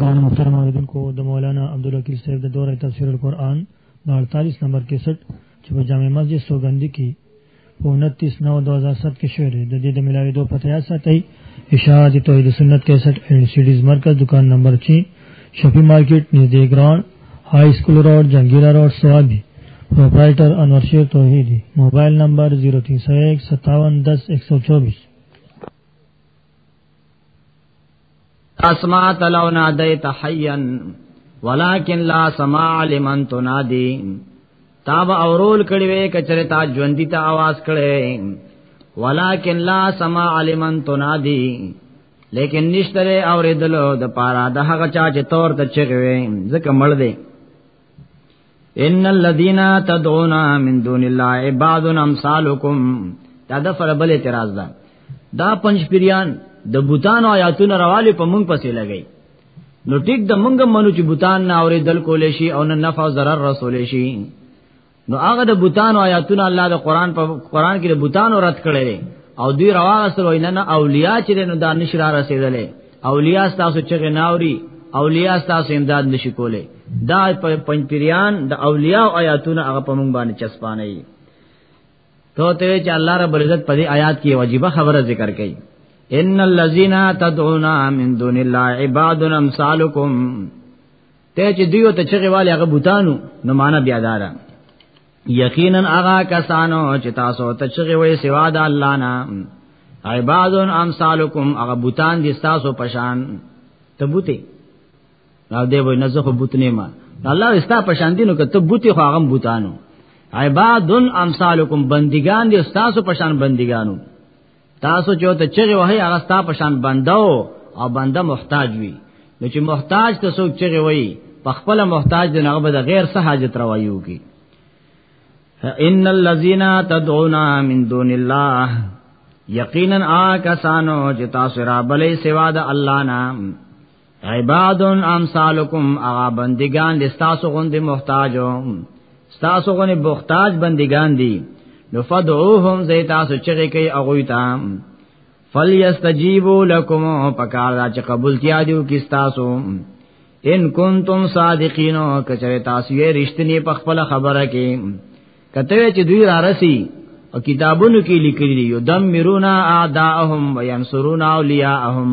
ګران محترم اوریدونکو د مولانا عبدالوکیل صاحب د دوره تفسیر القرآن د 48 نمبر 61 چې په جامع مسجد سوګندی کې په 29 نو 2007 کې شوې د دې د ملاوي دوه پته یا ساتي اشاعت توحید سنت 61 اینڈ سیډیز مرکز دکان نمبر 6 شفی مارکیټ نږدې ګران های سکول روډ جنگیرا روډ سوابي پرپرایټر انور شیر توحیدی موبایل نمبر 03015710124 اسماء تلو نادیت حیا ولکن لا سماع لمن تنادی تا به اورول کړي وي کچره تا ژوند دي ته आवाज کړي ولکن لا سماع لمن تنادی لیکن نشتره اوریدلو د پارا د هغه چا چې تور ته چغوي ځکه مړ دی ان الذين تدعون من دون الله عباد امثالكم دا د فربل اعتراض ده دا پنځ پیریان د بوتان او آیاتونو رواله په مونږ پسې لګی نو ټیک د مونږ منو چې بوتان نه اورې دل کولې شي او نه نفع او ضرر رسول شي نو هغه د بوتان او آیاتونو الله د قران په قران کې د بوتان رد کړي او دوی رواغه سره ویننه اولیاء چې نو دانش را رسیدلې اولیاء تاسو چغه ناوري اولیاء تاسو امداد نشي کوله دا پنځ پیریان د اولیاء آیاتونه هغه په مونږ باندې چسپانه یي تو ته چې الله رب العزت په دې آیات کې واجبہ خبره ذکر کړي ان الذين تدعون من دون الله عباد امثالكم ته چې دیو ته چغه والی هغه بوتانو نو معنا بیا دارا یقینا هغه کسانو چې تاسو ته چغي وي سوا د الله نه عبادون امثالکم هغه بوتان دي تاسو پشان ته بوتي او دی وای نه زه خو بوت نه ما الله استا پشان دي نو کته بوتي خو هغه بوتانو عبادون امثالکم بندگان دي تاسو پشان بندگانو تاسو چې ته چغه وهي هغه ستا په شان بندو او بنده محتاج وي نو چې محتاج ته څوک چغه وي په خپل محتاج د هغه د غیر څه حاجت روایو کی ان الذين تدعون من دون الله یقینا آ کسانو چې تاسو را بلې سوا د الله نام عباد امثالکم اغا بندگان دي تاسو غوندي محتاجو تاسو غوندي محتاج بندگان دي نو فدعوهم زي تاسو چغي کوي اغوي تا فليستجيبوا لكم پکار دا چې قبول کیا دیو کی تاسو ان کنتم صادقین کچره تاسو یې رښتینی په خپل خبره کې کته چې دوی را رسی او کتابونو کې لیکلي یو دم مرونا اعداءهم وینصرون اولیاءهم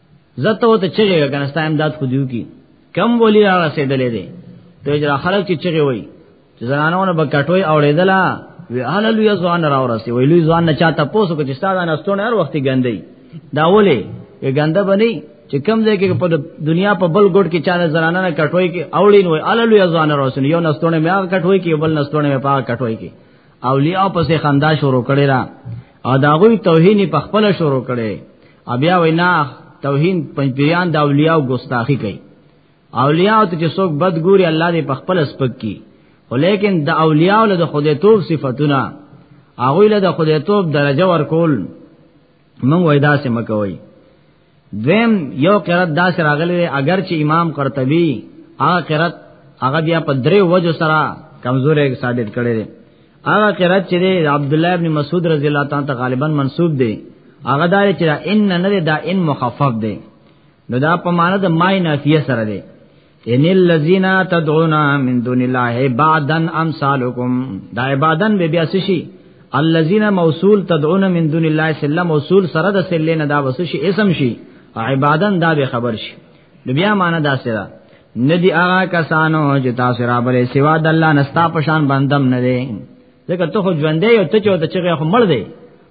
زته وته چغه کنه ستا امداد خو دیو کی کم بولی را رسیدلې دي ته جرا خلک چې چغه وای چې زنانونه به کټوي اوړېدلا وی اله لوی ځوان را ورسي وی لوی ځوان نه چاته پوسو کې ستا نه استونه هر وخت ګندې دا ولې یې ګنده بنې چې کم ځای کې په دنیا په بل ګډ کې چانه زنانه نه کټوي کې اوړین وای اله لوی ځوان را ورسي یو نستونه مې هغه کټوي کې بل نستونه مې پاک کټوي کې اولیاء پسې خندا شروع کړي را او داغوی توهین په خپل شروع کړي بیا وینا توهین پنځپیران د اولیاء ګستاخی کوي اولیاء ته چې څوک بد ګوري الله دې په خپل سپک کی خو لیکن د اولیاء له د خدای توب صفاتونه هغه له د خدای توب درجه ورکول موږ وای داسې مکوئ دویم یو قرات دا سره غلې اگر چې امام قرطبي هغه قرات هغه بیا په درې وجو سره کمزورې ثابت کړي دي هغه قرات چې عبد الله ابن مسعود رضی الله تعالی ته غالبا منسوب دي هغه دا چې ان نه دا ان مخفف دي نو دا په معنی د مای نافیه سره دي ان الذين تدعون من دون الله عبادا امثالكم دا عبادن به بیا شي الذين موصول تدعون من دون الله سلم موصول سره د سلې نه دا وسشي اسم شي عبادن دا به خبر شي بیا معنا دا سره ندی هغه کسانو چې تاسو را بلې سوا د الله نستا پشان بندم نه دي ځکه ته خو ژوندې او ته چوت چې خو مړ دی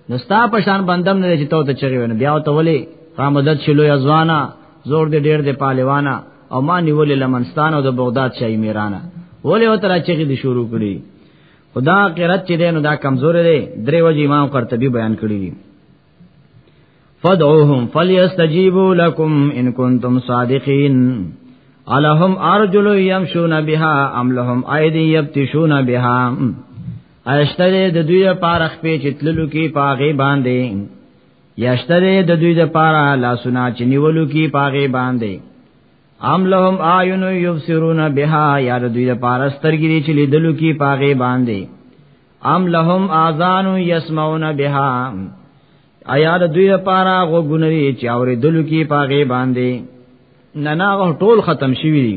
نو ستا په شان بندم نه چې تو ته چغي ونه بیا ته ولي را مدد شلو یا ځوانا زور دې ډېر دې پالوانا او ما نیولې لمنستان او د بغداد شای میرانه ولې او تر چې دې شروع کړي خدا قرت چې دینو دا کمزور دی درې وجه امام قرطبي بیان کړی دي فدعوهم فليستجيبوا لكم ان كنتم صادقين الهم ارجل يمشون بها ام لهم ايدي يبتشون بها اشتره د دوی لپاره خپې چتللو کې پاغه باندې یشتره د دوی لپاره لاسونه چې نیولو کې پاغه باندې ام لهم اعین یبصرون بها یا د دوی لپاره سترګې چې لیدلو کې پاغه باندې ام لهم اذان یسمعون بها ایا د دوی لپاره غوګونه چې اورېدلو کې پاغه باندې نه نه ټول ختم شوی دي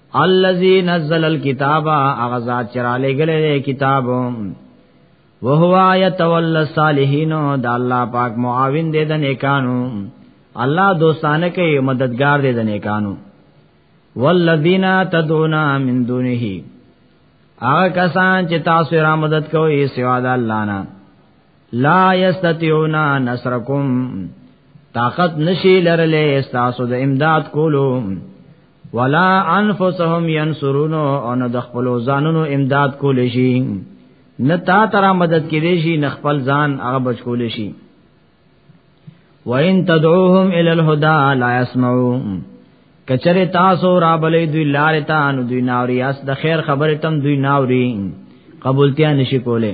الذي نزل الكتاب اغزا چراله غلې کتاب وهو يتولى الصالحين د الله پاک معاون دې د نیکانو الله دوستانه کوي مددگار دې د نیکانو والذین تدعون من دونه هغه کسان چې تاسو را مدد کوي سوا د الله نه لا یستطيعون نصرکم طاقت نشي لرلې استاسو د امداد کولو ولا انفسهم ينصرون او نه د خپل ځانونو امداد کول شي نه تا تر مدد کې دي شي نه خپل ځان هغه بچ کول شي وَإِن تَدْعُوهُمْ إِلَى الْهُدَى لَا يَسْمَعُونَ کچره تاسو را بلې دوی لارې ته نو دوی ناوري اس د خیر خبره تم دوی ناوري قبولتیا نشي کوله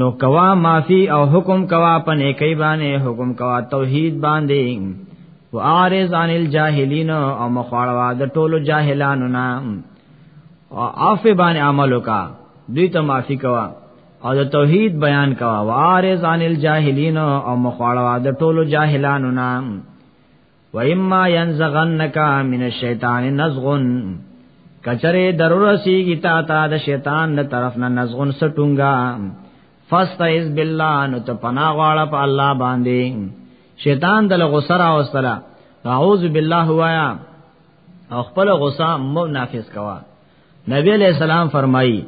نو کوا معافی او حکم کوا په نیکی باندې حکم کوا توحید باندې وارز عن الجاهلین او مخاړوا د ټولو جاهلانو نه او عاف باندې عمل وکا دوی ته معافی کوا او د توحید بیان کوا وارز عن الجاهلین او مخاړوا د ټولو جاهلانو نه و اما ينزغنک من الشیطان نزغن کچره ضرور سیږي تا تا د شیطان له طرف نه نزغن سټونګا فاستعذ بالله نو ته پناه غواړه په الله باندې شیطان دل غسر او سره اعوذ بالله وایا او خپل غصه مو نافذ کوا نبی علیہ السلام فرمایي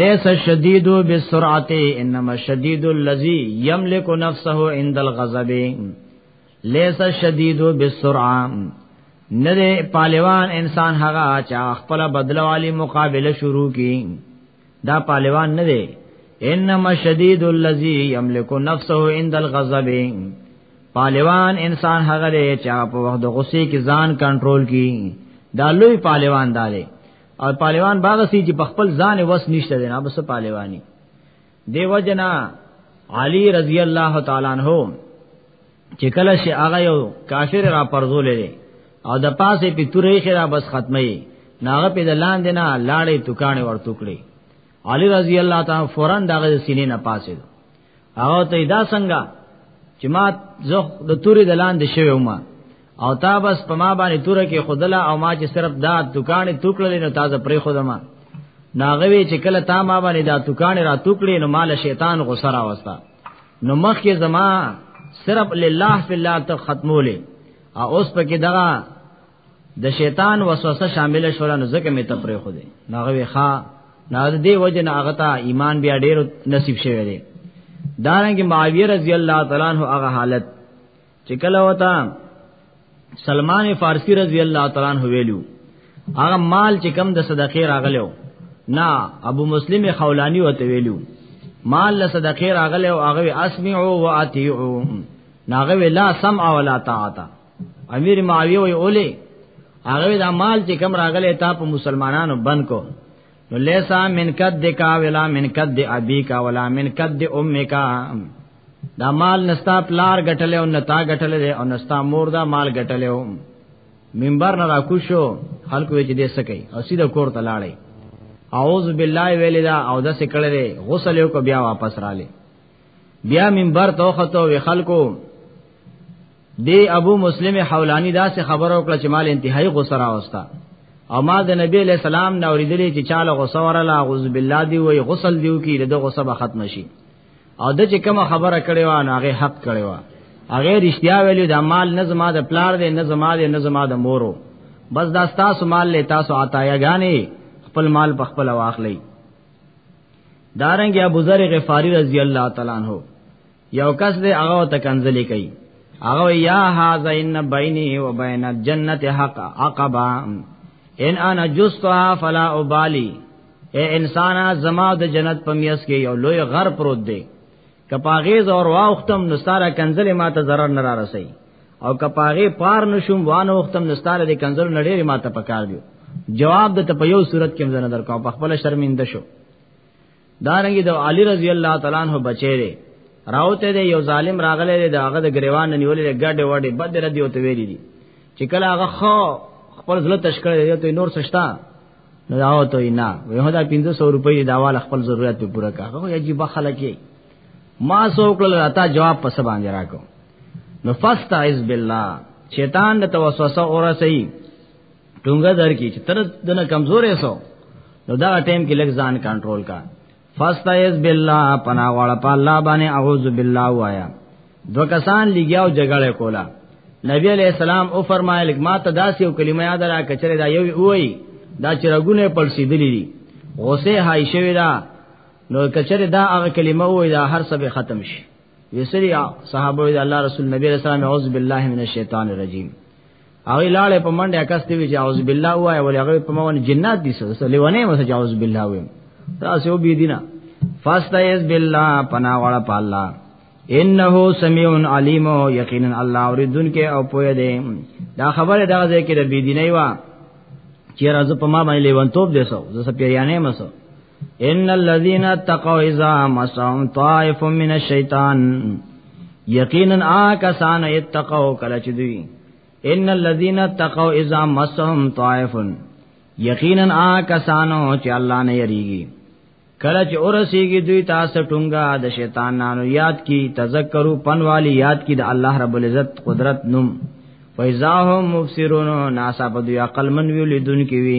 لیس شدید بالسرعه انما شدید الذی یملک نفسه عند الغضب لیس شدید بالسرعه نه دی پالوان انسان هغه چا خپل بدلوالی مقابله شروع کی دا پالوان نه دی انما شدید الذی یملک نفسه عند الغضب پالوان انسان هغه دی چا په وخت غصې کې ځان کنټرول کی دا لوی پالوان دی او پالوان باغ سي چې په خپل ځان وس نشته دی نه بس پالوانی دیو جنا علی رضی الله تعالی عنہ چې کله شي هغه یو کافر را پرزولې او د پاسه په تورې خرا بس ختمي ناغه په دلان دینا لاړې توکانې ور ټوکړي علی رضی الله تعالی فورا دغه سینې نه پاسې او ته دا څنګه چې ما زه د تورې دلان دي شوی ومه او تا بس په ما باندې تور کې خودلا او ما چې صرف دا دکانې توکړلې نو تازه پرې خودما ناغوي چې کله تا ما باندې دا دکانې را توکړې نو مال شیطان غوسه را وستا نو مخ کې زما صرف لله فی الله ته ختمولې او اوس په کې دغه د شیطان وسوسه شامل شول نو ځکه مې تپرې خو دې ناغوي ښا نه دې وجه نه هغه ته ایمان بیا ډېر نصیب شوی دی دارنګ معاویه رضی الله تعالی عنہ هغه حالت چې کله وتا سلمان فارسی رضی الله تعالی عنہ ویلو هغه مال چې کم د صدقې راغلو نه ابو مسلم خولانی وته ویلو مال له صدقې راغله او هغه اسمعوا واتیعوا ناغه ولا سمع ولا طاعت امیر معاویه وی اوله هغه دا مال چې کم راغله تا په مسلمانانو بند کو نو لیسا من قد دکا ولا من قد ابیکا ولا من قد امکا دا مال نستا پلار غټل او نتا غټل او نستا مور دا مال غټل او منبر نه راکوشو خلکو چې دې سکی او سیده کور ته لاړې اعوذ بالله ویلدا او د سکړې غسل یو کو بیا واپس رااله بیا منبر ته وختو وی خلکو دی ابو مسلم حولانی دا سه خبرو کړ چې مال انتهایی غوسه راوستا او ما د نبی علیہ السلام نه اوریدلې چې چاله غوسه ورله اعوذ بالله دی وی غسل دیو کی د غوسه به ختم شي او د چې کوم خبره کړې و نو هغه حق کړې و هغه رښتیا ویلو د مال نه زما د پلار دی نه زما دی نه زما د مورو بس دا تاسو مال له تاسو عطایا غانې خپل مال په خپل واخلئ دارنګ ابو ذر غفاری رضی الله تعالی عنہ یو کس دې هغه ته کنځلې کوي هغه یا هاذا ان بیني و بین الجنت حق عقبا ان انا جستها فلا ابالی اے انسانا زما د جنت په میس کې یو لوی غر پروت دی کپاغیز اور واختم نستاره کنزل ماته zarar نه را رسي او کپاغه پار نشوم وانه وختم نستاره د کنزل نړیر ماته پکار دی جواب د په یو صورت کې مزنه در کوم په خپل شرمنده شو دارنګي د علی رضی الله تعالی عنہ بچی دی راوته دی یو ظالم راغله دی هغه د گریوان نیولې ګډه وډه بد ردی وته ویری دی چې کله هغه خو خپل زړه تشکړ دی ته نور سشتا نو دا ته نه وې هدا 1500 روپۍ دا وال خپل ضرورت په پوره کا هغه عجیب خلک ما سو کړل راته جواب پس باندې راکو نو فاستعذ بالله شیطان د توسوسه اور سي ټونګه در کی چې تر دنه کمزورې سو نو دا ټیم کې لږ ځان کنټرول کا فاستعذ بالله پنا واړه په الله باندې اعوذ بالله وایا دو کسان لګیاو جګړه کولا نبی علیہ السلام او فرمایل ما ته داسې یو کلمه یاد را کچره دا یو وای دا چې رګونه پړسیدلې دي غوسه هاي شوی دا نو کچره دا هغه کلمه وای دا هر څه به ختم شي یسری صحابه الله رسول نبی علیہ السلام اعوذ بالله من الشیطان الرجیم هغه لاړې په منډه کاستې وی چې اعوذ بالله وای ولې هغه په مون جنات دي سره سره لیونه مو چې اعوذ بالله وای تاسو به دینا فاستعذ بالله پنا وړه په الله انه سميع عليم یقینا الله اوریدون کې او پوهه دی دا خبره دا ځای کې د بی دیني وا چې راز په ما باندې لیونتوب دیسو زه سپیریانه مسو ان الذين اتقوا اذا مسهم طائف من الشيطان یقینا آکسان اتقوا کله چې دوی ان الذين اتقوا اذا مسهم طائف یقینا آکسانو چې الله نه یریږي کله چې اورسیږي دوی تاسو ټونګه د شیطانانو یاد کی تذکرو پنوالی یاد کی د الله رب العزت قدرت نوم فیزاهم مفسرون ناسا په دوی عقل من ویل دن کی وی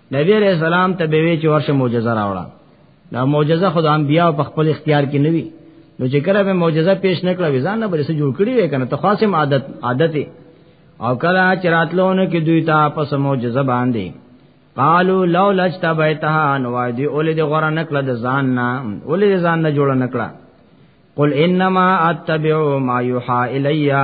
نبی علیہ السلام ته به وی چې ورشه معجزه راوړه دا معجزه خود انبیاء په خپل اختیار کې نوي نو چې کله به معجزه پیش نکړه وزان نه بل څه جوړ کړی وې کنه ته خاصم عادت عادت او کله چې راتلونه کې دوی ته پس معجزه باندې قالو لو لجت بیتها نو دی اولې د غره نکړه د ځان نه اولې د ځان نه جوړ نکړه قل انما اتبع ما يوحى الیا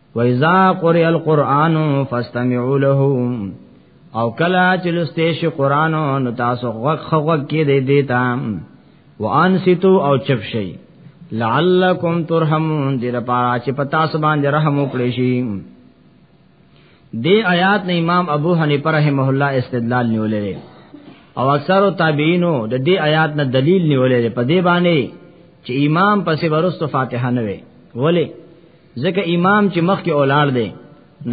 وَإِذَا قُرِئَ الْقُرْآنُ فَاسْتَمِعُوا لَهُ او کلا چې لسته شي قران نو تاسو غوږ غوږ کې دی دیتا وانسیتو او چپ شي لعلکم ترحمون دې لپاره چې پتا سبحان دې رحم وکړي شي دې آیات نه امام ابو حنیفه رحمه الله استدلال نیولې او اکثر تابعینو د دې آیات نه دلیل نیولې په دې باندې چې امام پسې ورستو فاتحه نه وي ولی ځکه امام چې مخ کې اولاد دی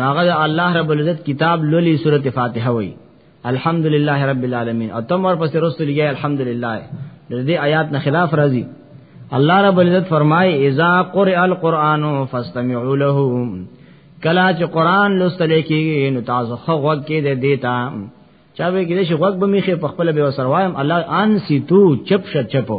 ناغه الله رب العزت کتاب لولي سورته فاتحه وای الحمدلله رب العالمین او تم ور پسې رسول لګي الحمدلله د دې آیات نه خلاف راځي الله رب العزت فرمای اذا قرئ القرآن فاستمعوا له کلا چې قران لوستل کېږي نو تاسو خو وګ کې دې دیتا چا به کې دې شي وګ به میخه په خپل به وسروایم الله ان سیتو چپ شپ چپو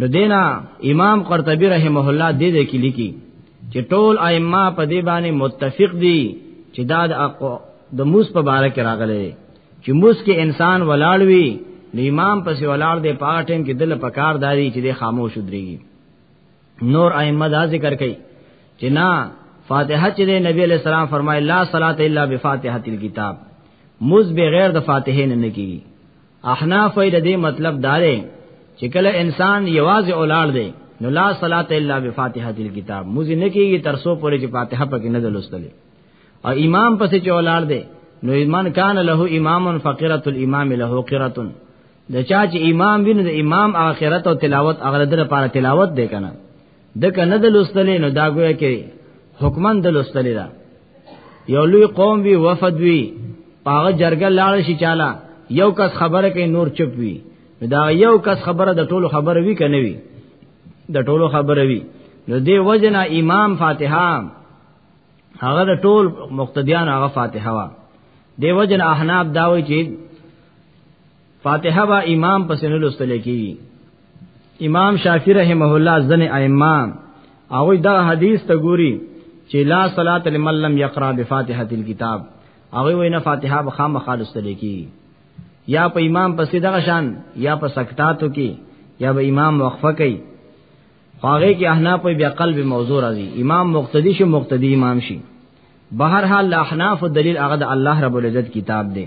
د دینا امام قرطبی رحمه الله دې دې کې لیکي چې ټول ائمه په دې باندې متفق دي چې دا د اقو د موس په باره کې راغلي چې موس کې انسان ولاړ وي نو امام پسې ولاړ دی په ټیم کې دل پکار داري چې د خاموش دريږي نور ائمه دا ذکر کوي چې نه فاتحه چې نبی علیہ السلام فرمایي لا صلات الا بفاتحه الكتاب موس بغیر د فاتحه نه نه کیږي احناف د دې مطلب دارې چې کله انسان یوازې اولاد دی نو لا صلات الا بفاتحه الكتاب موزي نه کیږي تر سو پورې چې فاتحه پکې نه دلوستلې او امام پسې چې اولاد دی نو ایمان کان له امام فقره الامام له قره د چا چې امام ویني د امام اخرت او تلاوت اغره در لپاره تلاوت دی کنه د کنه د لوستلې نو دا ګویا کې حکمن د لوستلې دا یو لوی قوم وی وفد وی پاغه جرګه لاړ شي چاله یو کس خبره کوي نور چپ وی دا یو کس خبره د ټولو خبره وی کنه وی د ټولو خبره وی نو دی وجنه امام فاتحه هغه د ټول مقتدیان هغه فاتحه وا دی وجنه احناب داوي چې فاتحه با امام پس نه لوستل کیږي امام شافعی رحمه الله ځنه ائمه هغه دا حدیث ته ګوري چې لا صلات لمن لم یقرا بفاتحه الكتاب هغه وینا فاتحه به خام خالص ته لیکي یا په امام پسې دغه شان یا په سکتاتو کې یا به امام وقفه کوي هغه کې احناف په بیا قلب موضوع راځي امام مقتدی شو مقتدی امام شي بهر حال احناف دلیل هغه د الله رب العزت کتاب دی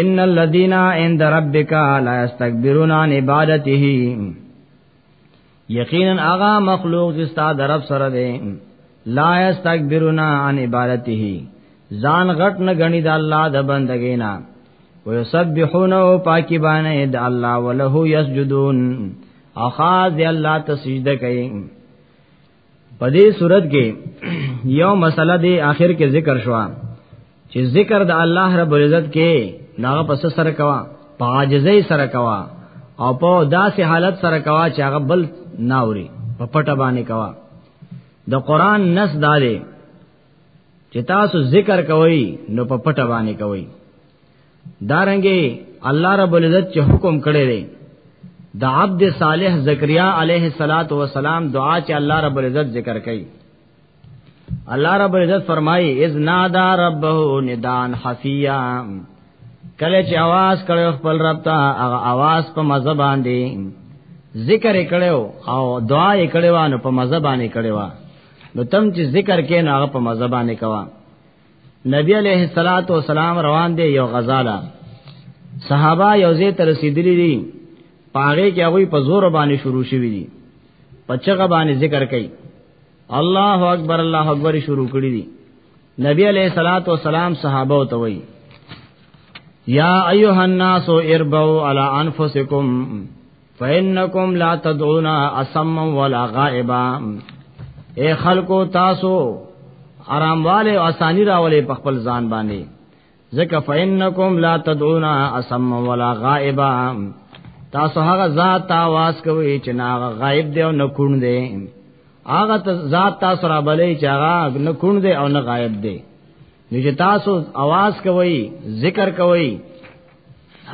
ان الذين عند ربك لا يستكبرون عن عبادته یقینا اغا مخلوق چې ستاسو درب سره دی لا یستكبرون عن عبادته ځان غټ نه غني د الله د بندګۍ نه ويسبحونه پاکي باندې د الله وله يسجدون اخاذ الله تسجده کوي په دې صورت کې یو مسله دی آخر کې ذکر شو چې ذکر د الله رب العزت کې ناغه پس سره کوا پاجزې سره کوا او په داسې حالت سره کوا چې هغه بل ناوري په پټه باندې کوا د قران نس داله چې تاسو ذکر کوئ نو په پټه باندې کوئ دارنګي الله رب العزت چې حکم کړی دی د عبد صالح زکریا علیه الصلاۃ والسلام دعا چې الله رب العزت ذکر کړي الله رب العزت فرمایي اذ نادا ربه ندان حفیا کله چې आवाज کړو خپل رب ته هغه आवाज په مزه باندې ذکر کړو او دعا یې کړو نو په مزه باندې کړو نو تم چې ذکر کین هغه په مزه باندې کوا نبی علیہ الصلات والسلام روان دی یو غزاله صحابه یو ځای ته رسیدلی دي پاره کې هغه په زور باندې شروع شوی دي په چغه باندې ذکر کوي الله اکبر الله اکبر شروع کړی دي نبی علیہ الصلات والسلام صحابه ته وایي یا ایها الناس اربوا علی انفسکم فإنکم لا تدعون اسما ولا غائبا اے خلقو تاسو آرامواله او اسانی راولې په خپل ځان باندې ځکه فإنکم لا تدعون اسما ولا غائبا تاسو هغه ذات आवाज کوي چې نه غائب دی او نه کون دی هغه ذات تاسو را بلې چې هغه نه کون دی او نه غائب دی نو چې تاسو आवाज کوي ذکر کوي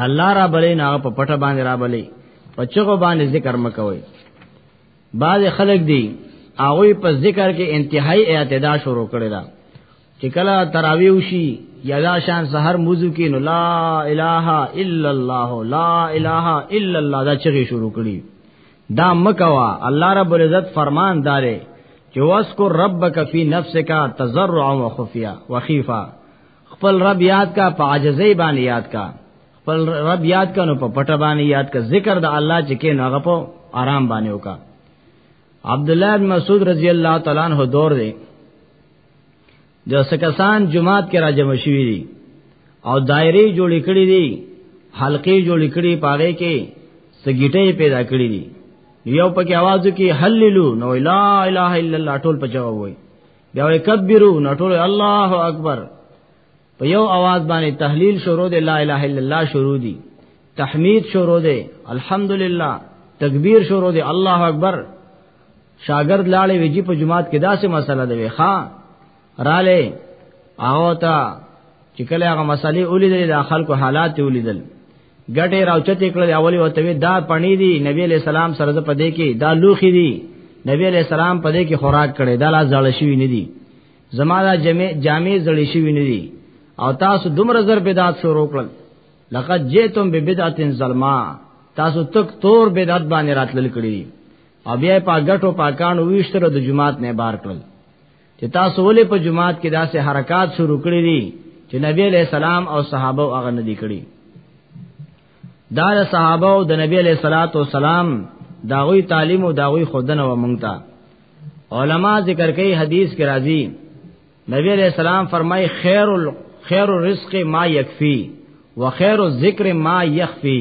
الله را بلې نه په پټه باندې را بلې په چغو باندې ذکر مکوي بعض خلک دي هغه په ذکر کې انتهائی اعتدا شروع کړی دا چې کله تراوی وشي یا دا شان سحر موضوع کې نو لا اله الا الله لا اله الا الله دا چغې شروع کړي دا مکوا الله رب العزت فرمان دارې چې واسکر ربک فی نفسک تزرعا وخفیا وخیفا خپل رب یاد کا په عاجزی باندې یاد کا خپل رب یاد کا نو په پټه باندې یاد کا ذکر د الله چې کې نو هغه په آرام باندې وکا عبد الله بن مسعود رضی الله تعالی عنہ دور دی د سکسان جماعت کې راجم شوی دي او دایره جوړې کړې دي حلقې جوړې کړې پاره کې سګیټې پیدا کړې دي یو پکې आवाज کې حللو نو لا اله الا الله ټول په جواب وای بیا وای کبیرو نو ټول الله اکبر په یو आवाज باندې تحلیل شروع دی لا اله الا الله شروع دی تحمید شروع دی الحمدلله تکبیر شروع دی الله اکبر شاګرد لاړې ویجی په جماعت کې داسې مسله ده وی ښا رااله هغه ته چې کله هغه مسلې ولیدل د خلکو حالات ولیدل ګټه راوچته کړل اولی وته دا پنی دی نبی علیہ السلام سره په دې کې دا لوخي دی نبی علیہ السلام په دې کې خوراک کړي دا لا زړ شوی نه دی زما دا جامع جامع زړ شوی نه دی او تاسو دومره زر بدعت شروع کړل لقد جئتم ببدعه ظلما تاسو تک تور بدعت باندې راتلل کړی او بیا په غټو پاکانو ویشتل د جماعت نه بار کړل چې تاسو ولې په جماعت کې داسې حرکات شروع کړی دي چې نبی علیہ السلام او صحابه هغه نه دي کړی دا صحابه او د نبی علیہ الصلات والسلام داوی تعلیم او داوی خودنه و مونږه علما ذکر کوي حدیث کې راځي نبی علیہ السلام فرمای خیر ال خیر الرزق ما یکفی وخیر الذکر ما یخفی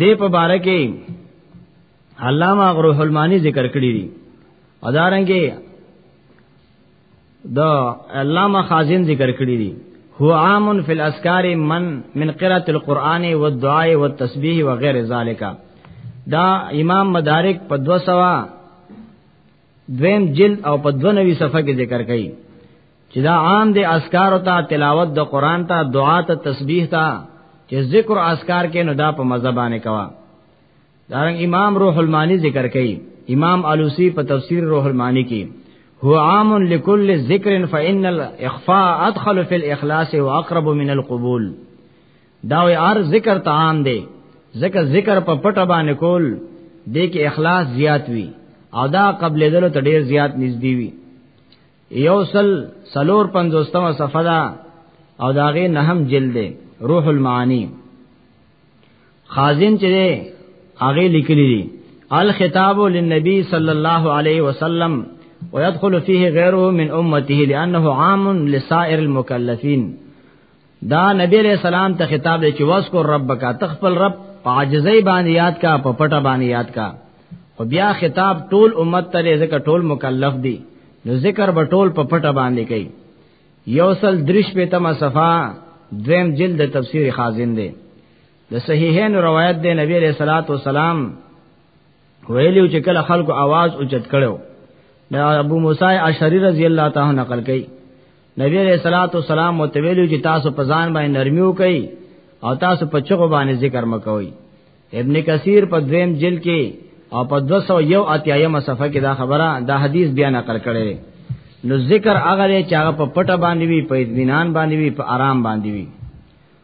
دې په باره کې علامه غروح المانی ذکر کړی دی ادارنګي د علامه خازن ذکر کړی دی هو عام فی الاسکار من من قرات القرآن والدعاء والتسبیح وغیر ذالک دا امام مدارک په 200 دویم جلد او په 92 صفحه کې ذکر کړي چې دا عام دي اسکار او ته تلاوت د قران ته دعا ته تسبیح ته چې ذکر او اسکار کې نو دا په مزبانه کوا دارنګ امام روح المانی ذکر کړي امام علوسی په تفسیر روح المانی کې هو عام لكل ذکر فإن الإخفاء أدخل في الإخلاص وأقرب من القبول دا وی ار ذکر ته عام دی ځکه ذکر په پټه باندې کول د کې اخلاص زیات وی او دا قبل دلو ته ډیر زیات نږدې وی یوصل سلور پنځوستمه صفحه دا او داغه نهم جلد روح المعانی خازن چې هغه لیکلی دی الخطاب للنبي صلى الله عليه وسلم ويدخل فيه غيره من امته لانه عام لسائر المكلفين دا نبی علیہ السلام ته خطاب دی چې واسکو ربک تخفل رب عاجزی باندې یاد کا په پټه باندې یاد کا خو بیا خطاب ټول امت ته ځکه ټول مکلف دي نو ذکر به ټول په پټه باندې کوي یوصل درش په تم صفا دویم جلد تفسیر خازن دی د صحیحین روایت دی نبی علیہ الصلوۃ والسلام ویلو چې کله خلکو आवाज اوچت کړو دا ابو موسی اشعری رضی الله تعالی نقل کړي نبی علیہ الصلوۃ والسلام متویلو چې تاسو په ځان باندې نرمیو کوي او تاسو په چغو باندې ذکر مکوئ ابن کثیر په دویم جلد کې او په 201 اتیایم صفحه کې دا خبره دا حدیث بیا نقل کړي نو ذکر هغه چې هغه په پټه باندې وي په اطمینان باندې وي په آرام باندې وي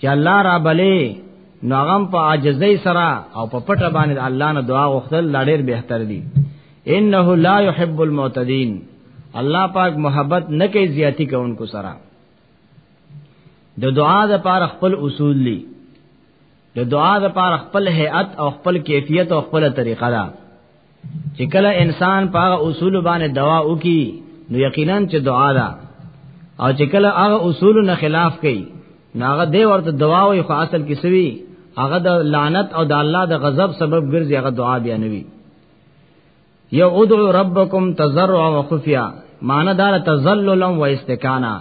چې الله را بلې نو هغه په عاجزۍ سره او په پټه باندې الله نه دعا غوښتل لا ډېر بهتر دي انه لا يحب المعتدين الله پاک محبت نه کوي زیاتی کوونکو سره د دعا د پاره خپل اصول دي د دعا د پاره خپل هيئت او خپل کیفیت او خپل طریقه ده چې کله انسان په هغه اصول باندې دوا وکي نو یقینا چې دعا ده او چې کله هغه اصول نه خلاف کوي نو هغه دی ورته دوا وي خو اصل کې سوي هغه د لعنت او د الله د غضب سبب ګرځي هغه دعا بیا نوي یو ادعو ربکم تزرع وخفیا معنی دار تزللا و استکانا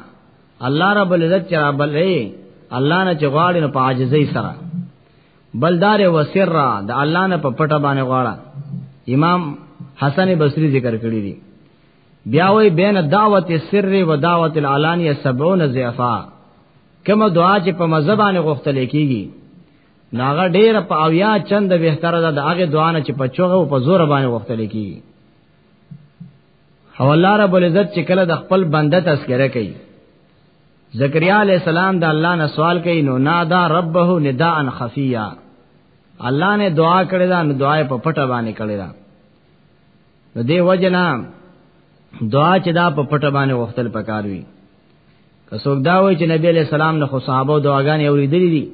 الله رب العزت چر بلې الله نه چغواړي نو پاجزې سره بلدار وسر د الله نه په پټه باندې غواړه امام حسن بصری ذکر کړی دی بیا وی بین دعوت السر و دعوت العلانیه 70 ضعفا کوم دعا چې په مزبانه غوښتل کیږي ناغه ډیر په اویا چند بهتره ده د هغه دعا نه چې په چوغه او په زور باندې وختل کی او الله رب العزت چې کله د خپل بنده تذکرہ کوي زکریا علی السلام د الله نه سوال کوي نو نادا ربه نداء خفیا الله نه دعا کړی دا نو دعا په پټه باندې کړی دا نو دی وجنا دعا چې دا په پټه باندې وختل پکاروي که څوک دا وایي چې نبی علی السلام نه خو صحابه دعاګانې اورېدلې دي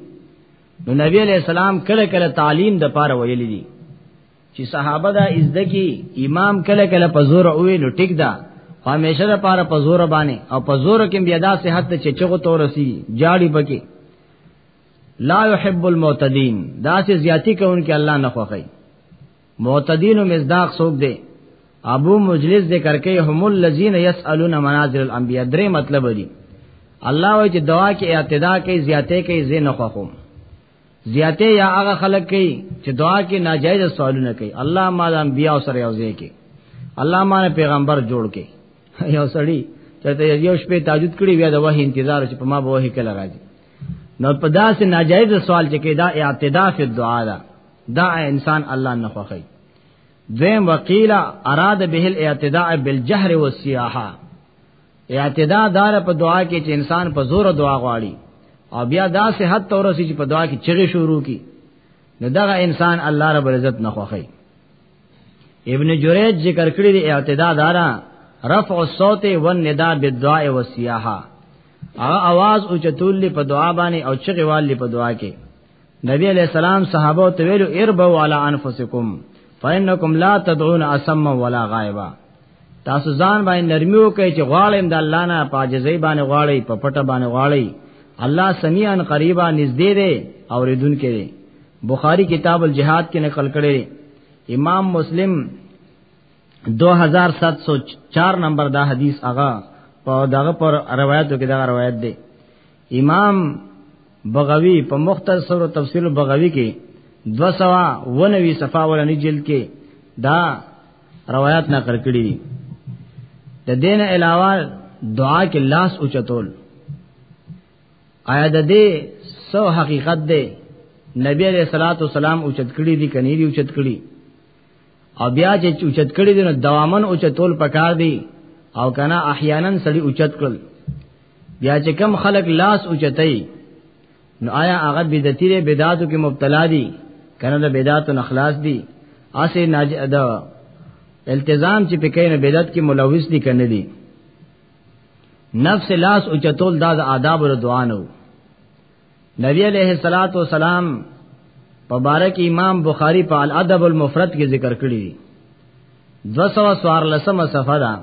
نو نبی علی السلام کله کله تعلیم د پاره ویلې دي چې صحابه دا ازده کی امام کله کله په زور اوې نو ټیک دا همیشه د پاره په زور باندې او په زور کې بیا دا صحت ته چچغو تورسی جاړي پکې لا يحب المعتدين دا سه زیاتی کوونکې الله نه خوخی معتدین او مزداق سوق دی ابو مجلس ذکر کوي هم الذين يسالون منازل الانبياء درې مطلب دي الله وایي چې دعا کې اعتدا کوي زیاته کوي زین خوخم زیاته یا هغه خلک کوي چې دعا کې ناجایز سوالونه کوي الله ما د انبیا سره یوځای کې الله ما پیغمبر جوړ کې یو سړی چرته یو شپه تاجود کړی بیا د وحی انتظار چې په ما به وحی کله راځي نو په داسې ناجایز سوال چې کې دا اعتدا فی الدعاء دا دا انسان الله نه خوخی دویم وقیلا اراد به الاعتداء بالجهر والسیاحه اعتدا دار په دعا کې چې انسان په زور دعا غواړي او بیا دا صحت تورسي چې په دعا کې چغې شروع کی نو دا انسان الله رب العزت نه خوخی ابن جریج ذکر کړی دی اعتدا دارا رفع الصوت والنداء بالدعاء والسیاحه هغه आवाज او چتول په دعا باندې او چغې والي په دعا کې نبی علیہ السلام صحابه ته ویلو اربو علی انفسکم فینکم لا تدعون اسم ولا غائبا تاسو ځان باندې نرمیو کوي چې غواړم د الله نه پاجزې باندې غواړي په پټه باندې غواړي الله سمیعا قریبا نږدې دی او ردون کې دی بخاری کتاب الجihad کې نقل کړي امام مسلم 2704 نمبر دا حدیث هغه په دغه پر روایتو کې دا روایت دی امام بغوی په مختصر تفسیر بغوی کې 219 صفحه ولنی جلد کې دا روایت نقل کړی دي د دین علاوه دعا کې لاس اوچتول آیا د دې سو حقیقت دی نبی علیہ الصلوۃ والسلام اوچت کړی دي کني دي اوچت کړی او بیا چې اوچت کړي دي نو دوامن اوچتول پکار دي او کنا احیانا سړی اوچت کړل بیا چې کم خلق لاس اوچتای نو آیا هغه بدعتي له بدعاتو کې مبتلا دي کنه د بدعاتو نخلاص دي اسه ناج دا التزام چې پکې نه بدعت کې ملوث دي کنه دي نفس لاس اوچتول دا د آداب او دعا نه نبی علیہ الصلات والسلام په بارک امام بخاری په الادب المفرد کې ذکر کړی دی 214 صفحه دا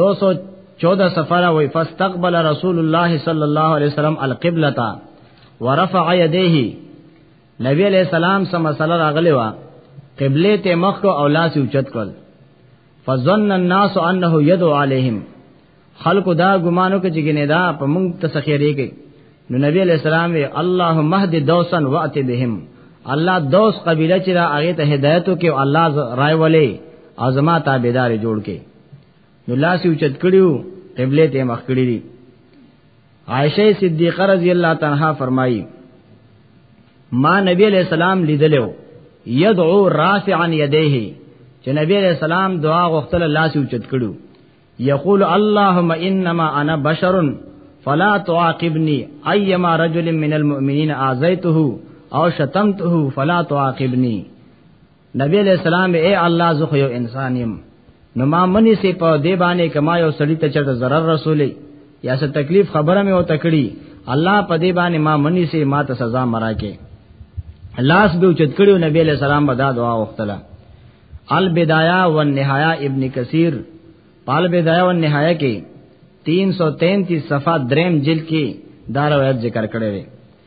214 صفحه وی فاستقبل رسول الله صلی الله علیه وسلم القبلة ورفع يديه نبی علیہ السلام سم مسله راغلی و قبله ته مخ او لاس اوچت کړ فظن الناس انه يدعو عليهم خلق دا ګمانو کې جګنه دا په موږ تسخيريږي نو نبی علیہ السلام وی اللهم اهد دوسن وات بهم الله دوس قبیله چې دا هغه ته هدایت وکي او الله رائے ولې ازما تابعدار جوړ کې نو لاس یو چت کړیو قبله ته مخ کړی عائشه صدیقه رضی الله تعالی فرمایي ما نبی علیہ السلام لیدلو یدعو رافعا یدیه چې نبی علیہ السلام دعا غوښتل الله سي اوچت کړو یقول اللهم انما انا بشر فلا تعاقبني ايما رجل من المؤمنين اذيته او شتمته فلا تعاقبني نبی علیہ السلام اے الله زه خو یو انسان یم نو ما منی سي په دې باندې کما یو سړی ته چرته zarar رسولې یا څه تکلیف خبره مې وته کړی الله په دې باندې ما منی سي ما ته سزا مراکه لاس به چت کړو نبی علیہ السلام بدا دعا وختله البدایا و النهایا ابن کثیر پال بدایا و النهایا کې 333 صفحه دریم جلد کې دا روایت ذکر کړی دی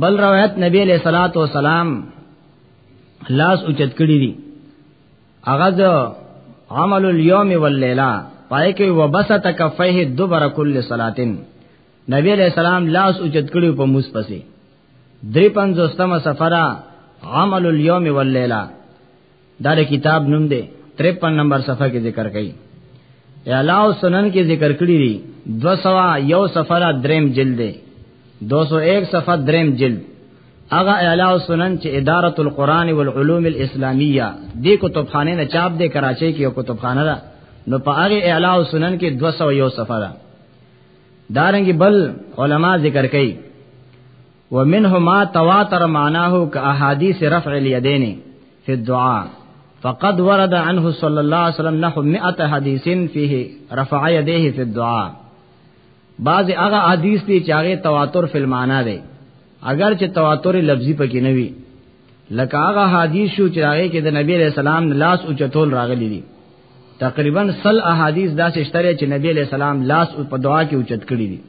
بل روایت نبی علیہ الصلوۃ والسلام لاس اوچت کړی دی اغاز عمل اليوم والليله پای کې وبسط کفیه دبر کل صلاتن نبی علیہ السلام لاس اوچت کړی په موس پسې درې پنځوستمه سفره عمل اليوم والليله دا د کتاب نوم دی 53 نمبر صفحه کې ذکر کړي اعلی او سنن کې ذکر کړی دی 200 یو صفحه دریم جلد دی 201 صفحه دریم جلد اغه اعلی او سنن چې اداره القرآن والعلوم الاسلامیه دې کتابخانه نه چاپ دی کراچۍ کې یو کتابخانه ده نو په هغه اعلی او سنن کې 201 صفحه ده دارنګ بل علما ذکر کړي ومنه ما تواتر معناه كأحاديث رفع اليدين في الدعاء فقد ورد عنه صلى الله عليه وسلم نحو 100 حديث فيه رفع يديه في الدعاء بعض هغه حدیث دي چې هغه تواتر فل معنا دي اگر چې تواتر لفظي پکې نه وي لکه هغه حدیث شو چې هغه کې د نبی رسول الله لاس او چتول راغلي دي تقریبا سل احادیث داسې شته چې نبی علیہ السلام لاس په دعا کې اوچت کړی دي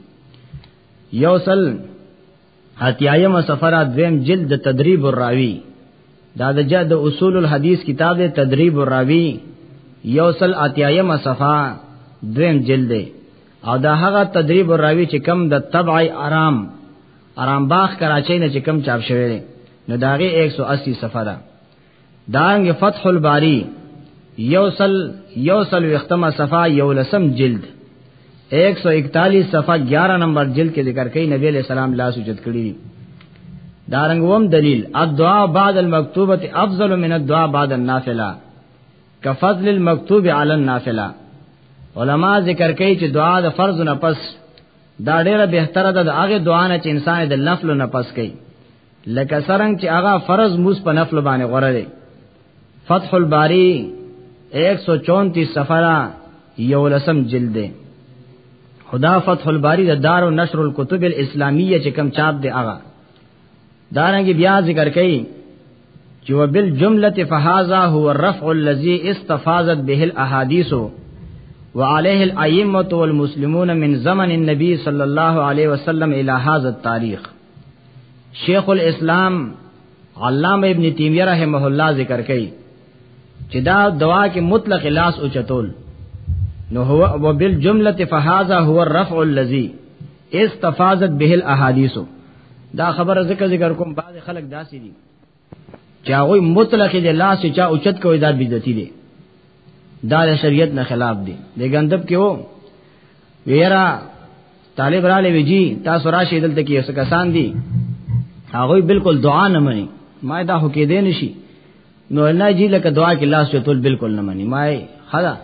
یوصل اتیایم سفر دویم جلد د تدریب الراوی دا د جد اصول الحدیث کتاب د تدریب الراوی یوصل اتیایم صفه دویم جلد دی او دا هغه تدریب راوی چې کم د طبع آرام آرام باغ کراچۍ نه چې کم چاپ شوی دی نو داغه 180 صفحه ده دانګ فتح الباری یوصل یوصل وختمه صفه یولسم جلد 141 صفه 11 نمبر جلد کې ذکر کړي نبی علیہ السلام لا سجد کړی دارنګوم دلیل الدعاء بعد المکتوبه افضل من الدعاء بعد النافله کفضل المکتوب علی النافله علما ذکر کوي چې دعا د فرض نه پس دا ډیره بهتره ده د هغه دعا نه چې انسان د نفل نه پس کوي لکه سرنګ چې هغه فرض موس په نفل باندې غوړه دی فتح الباری 134 صفحه یو لسم جلد دی خدا فتح الباری د دار او نشر الكتب الاسلامیه چې کم چاپ دی هغه دارنګ بیا ذکر کړي چې وبال جمله فهذا هو الرفع الذي استفاضت به الاحاديث وعليه الائمه والمسلمون من زمن النبي صلى الله عليه وسلم الى هذا التاريخ شیخ الاسلام علامه ابن تیمیه رحمه الله ذکر کوي چې دا دعا کې مطلق لاس او چتول نو هو وبالجمله فهذا هو الرفع الذي استفاضت به الاحاديث دا خبره ذکر ذکر کوم بعض خلک داسې دي چې هغه مطلق دې لاس چا اوچت کوي دا بیزتی دي دا د شریعت نه خلاف دي د ګندب کې وو ویرا طالب را لوي جی تاسو راشي دلته کې څه کسان دي هغه بالکل دعا نه مني ما دا هو کې دې نشي نو نه جی لکه دعا کې لاس چتول بالکل نه مني ما خدا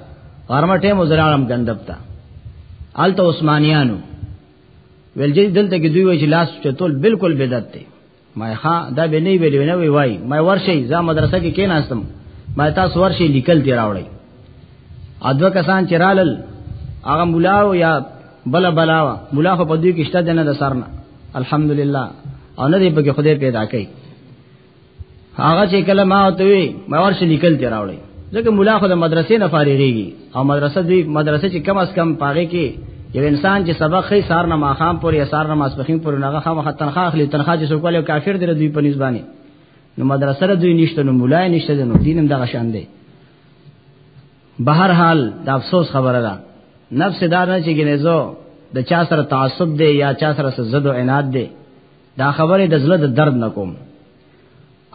غرمه ټیم وزرالم ګندب تا آلته عثمانیانو ولجی دلته کې دوی وجه لاس چتول بالکل بدعت دی ما ښا دا به نه ویلې نه وی وای ما ورشي ځا مدرسه کې کېناستم ما تاسو ورشي لیکل دی راوړی ادو کسان چې رالل هغه مولا او یا بل بلاوا مولا خو په دوی کې شته نه د سرنا الحمدلله او نه دې په کې خدای پیدا کړي هغه چې کله ما ته وی ما ورش لیکل دی راوړی ځکه مولا خو د مدرسې نه فارغېږي او مدرسه دی مدرسه چې کم از کم پاره کې یو انسان چې سبق خې سار نه ماخام پورې یا سار نه ماسپخین پورې نه غخه مخه تنخواه اخلي تنخواه چې څوک له کافر دی دوی په نسبانه نو مدرسه را دوی نشته نو مولا نشته نو دینم دغه شان دی بهر حال د افسوس خبره ده نفس دار نه چې ګنې زو د چا سره تعصب دی یا چا سره زد او عناد دی دا خبره د زړه د درد نکوم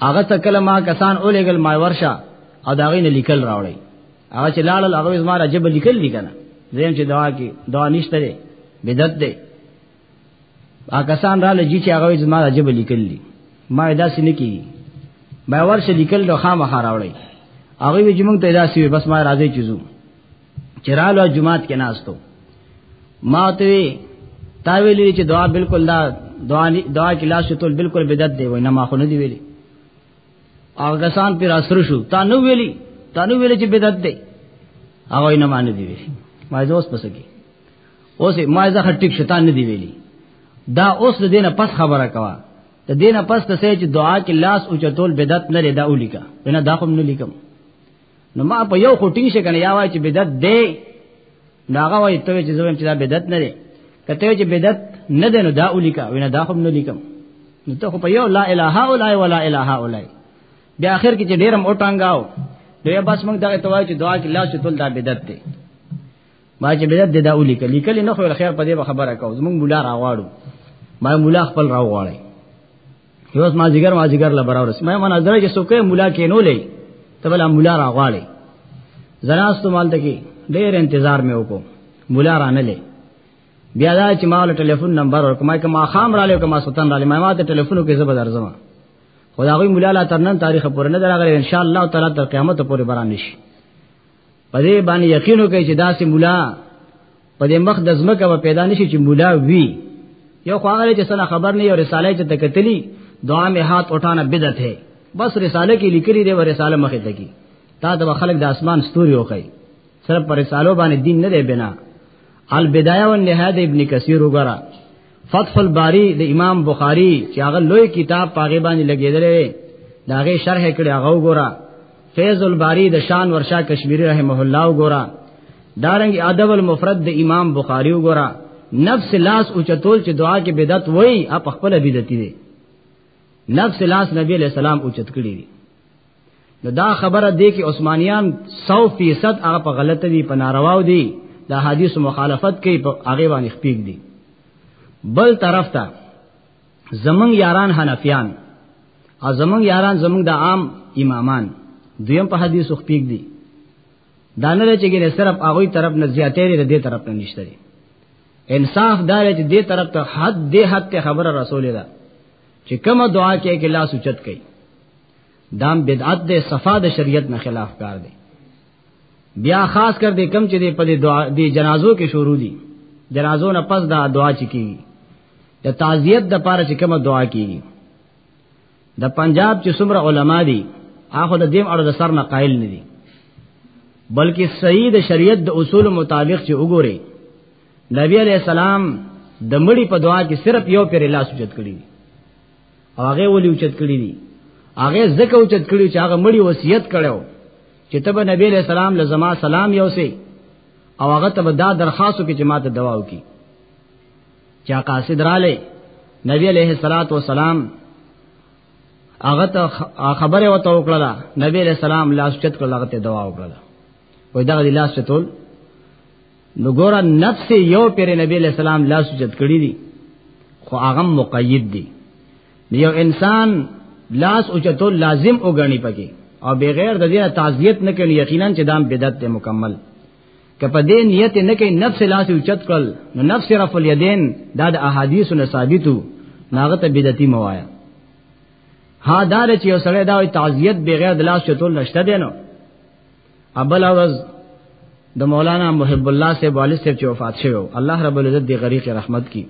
هغه ته کله ما کسان اولېګل ما ورشه او دا غي نه لیکل راوړی هغه چې لاړل هغه زما راجب لیکل لیکنه زم چې دوا کې دوا نشته دی بدعت دی هغه کسان را لږی چې هغه زما راجب لیکل لی ما ادا سینې کی ما ورشه لیکل د خامخا راوړی هغه وی چې مونږ ته ادا سی بس ما راځي چیزو چرالو جمعات کې ناستو ما ته تا ویلې چې دعا بالکل دا دعا دعا کې لاس ته بالکل بدعت دی وای نه ما خو نه دی ویلي هغه کسان پر اثر شو تا نو ویلي تا نو ویلې چې بدعت دی هغه نه مان دی ویلي ما زوس پسګي اوس ما زه خټیک شیطان نه دی ویلي دا اوس د دینه پس خبره کوا د دینه پس ته چې دعا کې لاس او چتول بدعت نه لري دا ولیکا نه دا کوم نه لیکم نو ما په یو خټین شي کنه یا وای چې بدعت دی داغه وای ته چې زویم چې دا بدعت نه دی کته چې بدعت نه دی نو دا الیکا وینه دا خو نه لیکم نو ته خو په یو لا اله الا ولا اله الا بیا اخر کې چې ډیرم اوټانګاو نو یا بس موږ دا ته وای چې دعا کې لاس تول دا بدعت دی ما چې بدعت دی دا الیکا لیکل نه خو خیر په دې خبره کوو موږ مولا راغواړو ما مولا خپل راغواړي یوس ما جګر ما جګر لا برابر سم ما نظر چې سوکه مولا کې نو لې ته بل مولا راغواړي زناستو مال ته کې ډېر انتظار مې وکړو مولا را نه لې بیا دا چې ما له ټلیفون نمبر ورکړم ما کما خام را لې کما سلطان را لې ما ته ټلیفون کې زبر درځم خدای مولا لا ترنن تاریخ پورې نه دراغلی ان شاء الله تعالی تر قیامت پورې بران نشي په دې باندې یقین وکړئ چې داسې مولا په دې مخ د زمکه و پیدا نشي چې مولا وی یو خو هغه چې سره خبر نه یو رساله چې تکتلی دعا می هات اٹھانا بدعت ہے بس رساله کې لیکلي دی و رساله مخې ته کی تا د خلک د اسمان ستوري وکړي صرف پر رسالو باندې دین نه دی بنا البدایه والنهایه ابن کثیر وګرا فتح الباری د امام بخاری چې هغه لوی کتاب پاغه باندې لګیدلې دا هغه شرح کړي هغه وګوره فیض الباری د شان ورشا کشمیری رحمه الله وګوره دارنګ ادب المفرد د امام بخاری وګوره نفس لاس او چتول چې دعا کې بدعت وای اپ خپل بدعتي دي نفس لاس نبی علیہ السلام او چت کړی دي نو دا خبره دی کې عثمانیان 100% هغه په غلطه دي په نارواو دي د حدیث مخالفت کوي په هغه باندې خپېګ دي بل طرف ته زمنګ یاران حنفیان او زمنګ یاران زمنګ د عام امامان دویم په حدیث خپېګ دي دا نه چې ګره صرف هغه طرف نه زیاتې لري دې طرف نه نشته دي انصاف دار چې دې طرف ته حد دې حد ته خبره رسول ده چې کومه دعا کې کې لاس اوچت کړي دام بدعت دے صفا د شریعت نه خلاف کار دی بیا خاص کر دې کم چې دې په دې دعا دې جنازو کې شروع دي جنازو نه پس دا دعا چې کیږي د تعزیت د پاره چې کومه دعا کیږي د پنجاب چې څومره علما دي هغه د دیم اړه د سر نه قائل نه دي بلکې صحیح د شریعت د اصول مطابق چې وګوري نبی علیہ السلام د مړي په دعا کې صرف یو پیر الله سجد کړی هغه ولي اوچت کړی دي هغه زکه اوچت کړی چې هغه مړی وصیت کړو چې تبه نبی علیہ السلام لزما سلام یوسي او هغه ته دا درخواست وکړي چې ماته دوا وکړي چا قاصد رااله نبی علیہ الصلات والسلام هغه ته خبره وته وکړه نبی علیہ السلام لاس چت کړه هغه ته دوا وکړه وای دا لاس چتول نو ګور نفس یو پر نبی علیہ السلام لا سجد کړی دی خو هغه مقید دی یو انسان لاس اوچتو لازم وګڼي پکې او بغیر د دې تعزیت نه کوي یقینا چې دام بدعت ته مکمل کپه دې نیت نه کوي نفس لاس اوچت کړ نو نفس رفع الیدین دا د احادیث نه ثابتو ناغه ته بدعتي موایا ها دار چې یو سړی دا تعزیت بغیر د لاس چتول نشته دی نو ابل اورز د مولانا محب الله سے والد سے چې وفات شوی الله رب العزت دی غریق رحمت کی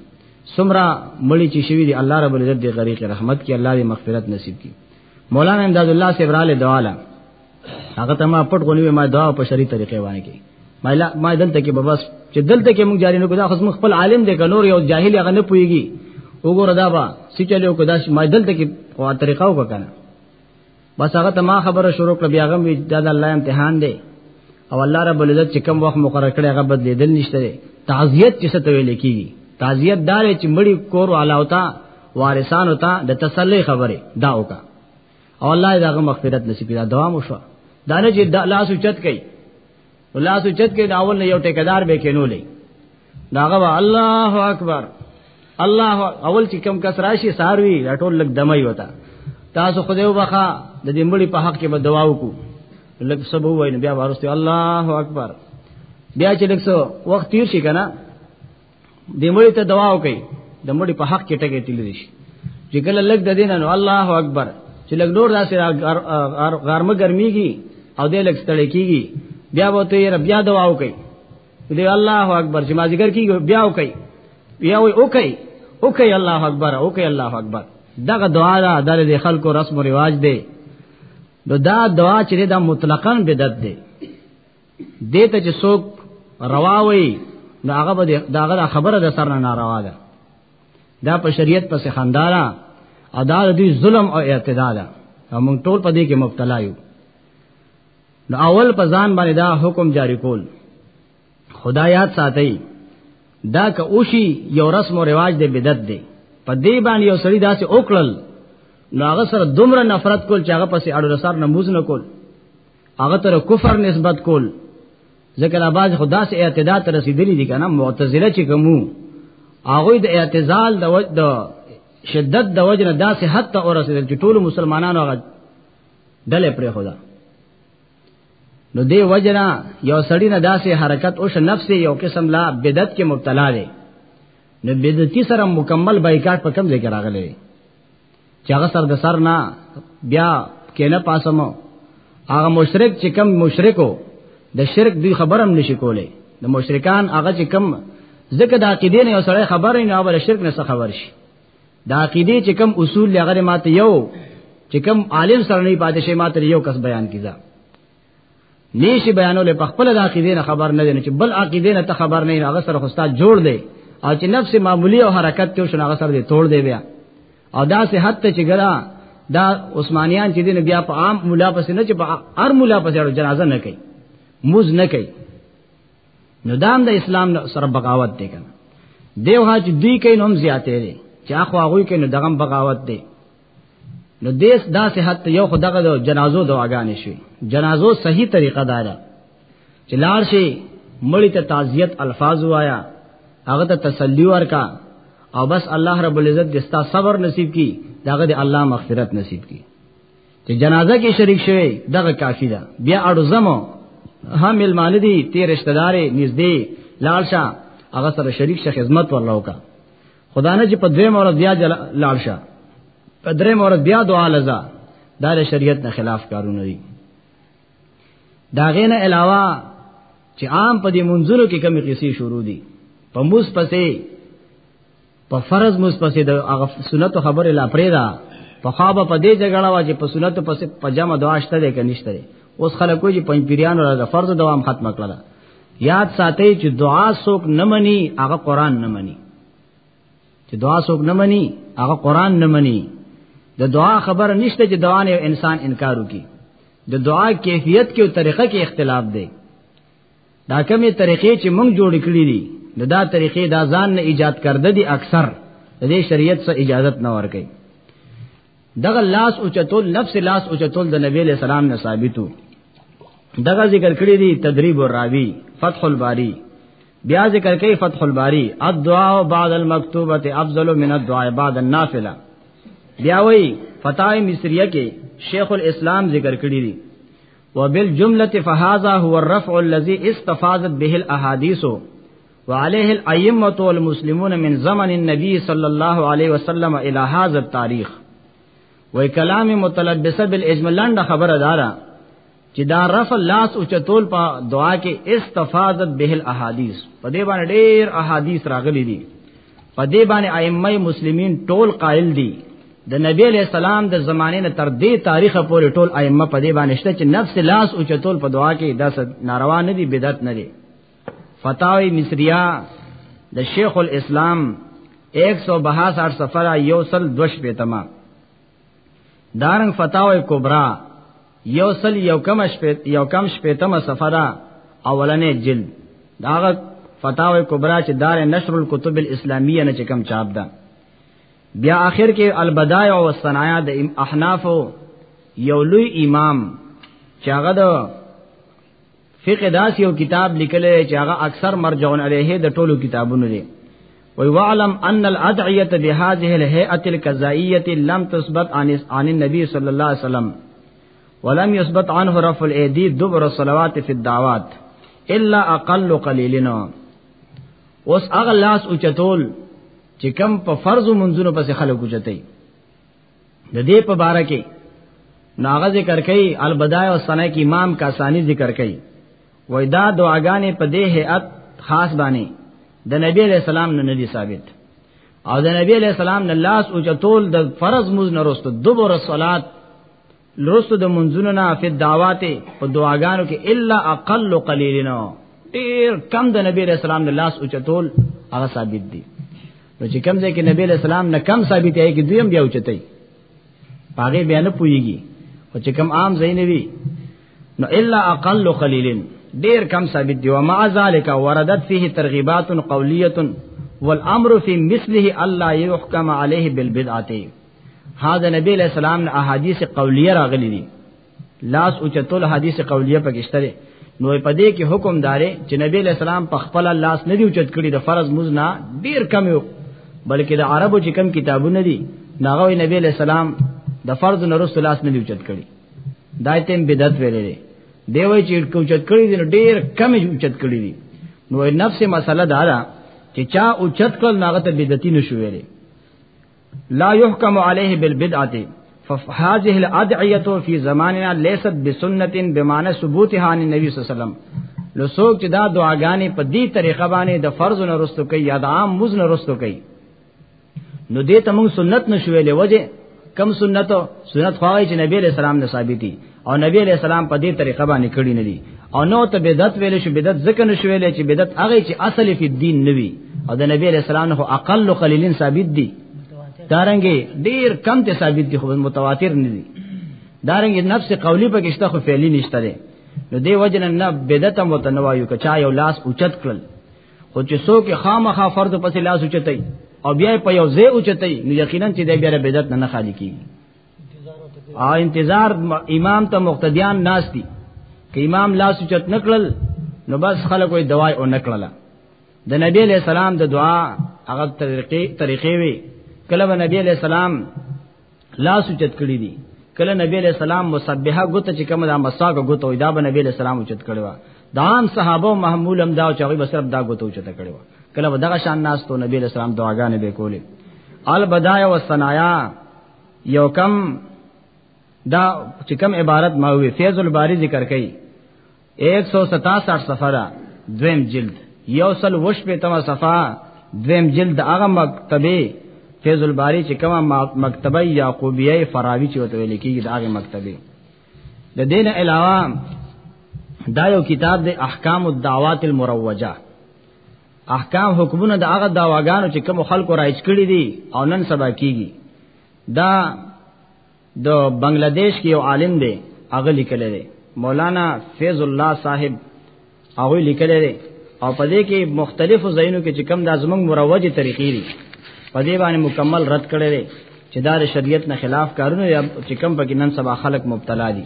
سمرا مړی چې شوی دی الله رب العزت دی غریق رحمت کی الله دې مغفرت نصیب کی مولانا امداد الله سے براله دواله هغه ته ما پټ غونی ما دعا په شری طریقې وانه کی ما لا ما دلته کې بس چې دلته کې موږ جاری نه کودا خصم خپل عالم دی کنور یو جاهل هغه نه پويږي وګوره دا با سچلو کو دا ما دلته کې طریقه وکړه بس هغه ته ما خبره شروع کړ بیا غم وی دا د الله امتحان دی او الله رب العزت چې کم وخت مقرر کړی هغه بدلیدل نشته دی تعزیت چې څه ویل کیږي تعزیت دار چې مړی کور والا ہوتا وارثان ہوتا د تسلی خبره دا وکا او الله دغه مغفرت نصیب کړه دوام وشو دا نه چې لاس اوچت کړي الله سو چت کې داول نه یو ټیکدار به کینولې داغه الله اکبر الله اول چې کم کس راشي ساروي راټول لګ دمای وتا تاسو خدای وبخا د دې مړي په حق کې به دعا وکړو لګ سبو وای بیا ورسته الله اکبر بیا چې لګ سو وخت تیر شي کنه د مړي ته دعا وکړي د مړي په حق کې ټکي تل شي چې کله لګ د دین نو الله اکبر چې لګ نور داسې غرمه ګرميږي او دې لګ ستړي کیږي بیا وته یې بیا دعا وکړي دې الله اکبر چې ما ذکر کیږي بیا وکړي بیا وي وکړي وکړي الله اکبر وکړي الله اکبر دغه دعا دا د خلکو رسم او رواج دی نو دا دعا چې دا مطلقاً بدعت دی دته چې څوک رواوي نو هغه به داغه خبره د سر نه ناروا ده دا په شریعت پس خندارا ادا د ظلم او اعتدال او موږ ټول په دې کې مبتلا یو نو اول په ځان باندې دا حکم جاری کول خدایات ساتي دا که اوشي یو رسم او رواج دی بدعت دی په دې باندې یو سړی داسې اوکړل نو هغه سره دومره نفرت کول چې هغه پسې اړو رسار نموز نه کول هغه تر کفر نسبت کول ځکه لا باز خدا سه اعتداد ته رسیدلی دي کنه معتزله چې کومو هغه د اعتزال د وجه د شدت د وجه نه داسې حد ته ورسېدل چې ټول مسلمانانو هغه ډلې پرې خدا نو دی وجنا یو سړی نه داسې حرکت او نفس یو قسم لا بدعت کې مبتلا دی نو بدعتي سره مکمل بایکاټ په کم ځای کې راغلی چې هغه سر د سر نه بیا کینه پاسم هغه مشرک چې کم مشرکو د شرک دی خبرم نشي کولای د مشرکان هغه چې کم ځکه د عقیدې نه یو سړی خبر نه او شرک نه څه خبر شي د عقیدې چې کم اصول لغره ماته یو چې کم عالم سره نه پاتې شي ماته یو کس بیان کیږي نشي بیانول په خپل د عقیدې نه خبر نه دی چې بل عقیدې نه ته خبر نه هغه سره خوستا جوړ دی او چې نفس معمولی او حرکت ته شنو هغه سره دی توړ دی بیا او دا سه حد ته چې ګرا دا عثمانیان چې دین بیا په عام مولا پس نه چې په هر مولا پس جنازه نه کوي موز نه کوي نو دام د اسلام سره بغاوت دی کنه دیو حاج دی کین هم زیاتې دي چې اخو هغه کین دغم بغاوت دی نو دیس دا صحت یو خدغه د جنازو دعاګانې شي جنازو صحیح طریقه دا ده چې لار شي مړی ته تعزیت الفاظ وایا هغه ته تسلی ورکا او بس الله رب العزت دستا صبر نصیب کی داغه د الله مغفرت نصیب کی چې جنازه کې شریک شوی دغه کافی ده بیا اړو زمو هم علمان دي تیر رشتہ دارې نږدې لالشا هغه سره شریک شه خدمت ورلوکا خدانه چې په دوی مورز بیا لاړ شه په درې مورز بیا دعا لزا دا د شریعت نه خلاف کارونه دي دا غینه علاوه چې عام په دې منځونو کې کمی قصې شروع دي په موس پسې په فرض موس پسې د هغه سنت خبره لا پرې ده په خوابه په دې جګړه وا چې په سنت پسې په جمع دعاشته ده کې نشته اوس خلکو چې پنځپیرانو را د فرض دوام ختم کړل یاد ساتي چې دعا څوک نه مني هغه قران نه مني چې دعا څوک نه مني هغه قران نه مني د دعا خبر نشته چې دعا نه انسان انکار وکي د دعا کیفیت کې او طریقه کې اختلاف دی دا کومه طریقې چې موږ جوړ کړې دي نو دا طریقې دا ځان نه ایجاد کړد دي اکثر د دې شریعت سره اجازت نه ورکي دغه لاس او چتول نفس لاس او چتول د نبی له سلام نه ثابتو دغه ذکر کړی دی تدریب الراوی فتح الباری بیا ذکر کوي فتح الباری الدعاء بعد المکتوبه افضل من الدعاء بعد النافله بیا وی فتای مصریه کې شیخ الاسلام ذکر کړی دی وبالجمله فهذا هو الرفع الذي استفادت به الاحاديث وعليه الائمه والمسلمون من زمن النبي صلى الله عليه وسلم الى هذا التاريخ وای کلام متلبسه بالاجمل لنډه خبره دارا چې دا رف لاس او چتول په دعا کې استفادت به الاحاديث په دې باندې ډېر احاديث راغلي دي په دې باندې ائمه مسلمین ټول قائل دي د نبی علیہ السلام د زمانه نه تر دې تاریخ پورې ټول ائمه په دې باندې شته چې نفس لاس او چتول په دعا کې دا ناروا نه دي بدعت نه دي فتاوی مصریه د شیخ الاسلام 162 صفحه یوصل دوش په تما دارنګ فتاوی کبرا یوصل یو کم شپه یو کم شپه تما صفحه دا اولنې جلد داغه فتاوی کبرا چې دار نشر الکتب الاسلامیه نه چکم چاپ ده بیا آخر کې البدایع و الصنایع د احناف یو لوی امام چې هغه د فقه داس یو کتاب لیکلی چې هغه اکثر مرجع علیه د ټولو کتابونو دی وی وعلم ان الادعیه بهذه الهیئه القضائیه لم تثبت عن عن النبي صلی الله علیه وسلم ولم يثبت عنه رفع الايدي دبر الصلوات في الدعوات الا اقل قليلنا اوس اغلاس اوچتول چې کم په فرض منځونو پس خلکو چتای د دې په باره کې ناغه ذکر کوي البدای او سنه کې امام کاسانی ذکر کوي وای دا دعاګانې په دې هيئت خاص باندې د نبی علیہ السلام نه ندي ثابت او د نبی علیہ السلام نه لاس او چتول د فرض مز نه رسته دبر الصلات لرستو د منځونو نه په دعوات او دعاګانو کې الا اقل قليلنا ډیر کم د نبی رسول الله لاس او چتول هغه ثابت دي نو چې کم ځای کې نبی رسول الله نه کم ثابت دی کې دویم بیا اوچتای پاګه بیا نه پويږي او چې کم عام ځای نه وي نو الا اقل قليلن ډیر کم ثابت دی او مع ذالک وردت فيه ترغيبات قوليه والامر في مثله الله يحكم عليه بالبدعه ها د نبی علیہ السلام نه احادیث قولیه راغلي دي لاس او چتول حدیث قولیه پکشته دي نو په دې کې حکم داري چې نبی علیہ السلام په خپل لاس نه دی اوچت کړی د فرض موز نه ډیر کم یو بلکې د عربو چې کم کتابونه دي ناغه نبی علیہ السلام د فرض نه رسول لاس نه دی اوچت کړی دایتم بدعت ویلې دی دی وای چې اوچت کړی دی ډیر کم اوچت کړی دی نو نفس مسله دا ده چې چا اوچت کړ ناغه ته بدعتي نشو ویلې لا يحكم عليه بالبدعه فهذه الادعيه في زماننا ليست بسنه بمعنى ثبوتها عن النبي صلى الله عليه وسلم لو څوک چې دا دعاګانې په دې طریقه باندې د فرض نه رستو کوي یا د عام مز نه رستو کوي نو دې ته موږ سنت نشوي لوجه کم سنت سنت خواږي چې نبی له سلام نه ثابتي او نبی علیہ السلام په دې طریقه باندې کړی نه دي او نو ته بدعت ویل شي بدعت ځکه نه شویل چې بدعت هغه چې اصل فی الدین نوي او د نبی علیہ السلام خو اقل قلیلین ثابت دي دارنګي ډیر کم ته ثابت دي خو متواتر نه دي دارنګي نفس قولی په کېشته خو فعلی نشته ده نو دی وجن نه بدعت هم وتنوایو کچا یو لاس اوچت کړل خو چې څوک خامخا فرض پسې لاس اوچتای او بیا په یو ځای اوچتای نو یقینا چې د بیا بدعت نه خالی کیږي او انتظار امام ته مقتدیان ناس دي که امام لاس چت نکړل نو بس خلکو دوای او نکړل د نبی له سلام د دعا هغه طریقې طریقې وی کله به نبی له سلام لاس چت کړی دي کله نبی له سلام مسبحه غوت چې کوم د مساق غوت وي دا به نبی له سلام چت کړی و دا هم صحابه محمول هم دا چې هغه بسر دا غوت چت کړی و کله به دغه شان ناس ته نبی له سلام دعاګانې به کولې البدايه والثنايا یو کم دا چې کم عبارت ما وی فیض الباری ذکر کړي 167 صفحه دا دویم جلد یو سل وش په تما صفحه دویم جلد هغه مکتبه فیض الباری چې کومه مکتبه یعقوبیه فراوی چې وته لیکيږي دا هغه مکتبه د دین علاوه دا یو کتاب د احکام الدعوات المروجه احکام حکمونه د هغه داواګانو چې کوم خلکو رایج کړی دي او نن سبا کیږي دا د بنگلاديش کې یو عالم دی هغه لیکل دی مولانا فیض الله صاحب هغه لیکل دی او په دې کې مختلفو ځایونو کې چې کم د ازمن مروجه طریقې دي په دې باندې مکمل رد کړي چې دا د شریعت نه خلاف کارونه یا چې کم پکې نن سبا خلک مبتلا دي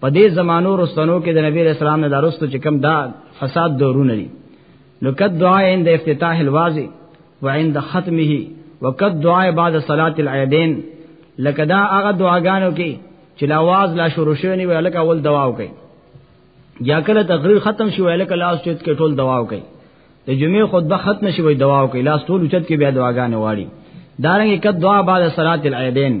په دې زمانو رستنو کې د نبی رسول الله د رستو چې کم دا فساد دورونه دي نو کد دعا عند افتتاح الواضح وعند ختمه وکد دعا بعد صلاه العیدین لکه دا هغه دعاګانو کې چې لا आवाज لا شروع شوی نه ویل کا اول دعا وکي یا کله تقریر ختم شوی لکه لاس چت کې ټول دعا وکي د جمعې خطبه ختم شوی دعا وکي لاس ټول چت کې بیا دعاګانې واړي دارنګه کد دعا بعد صلاه العیدین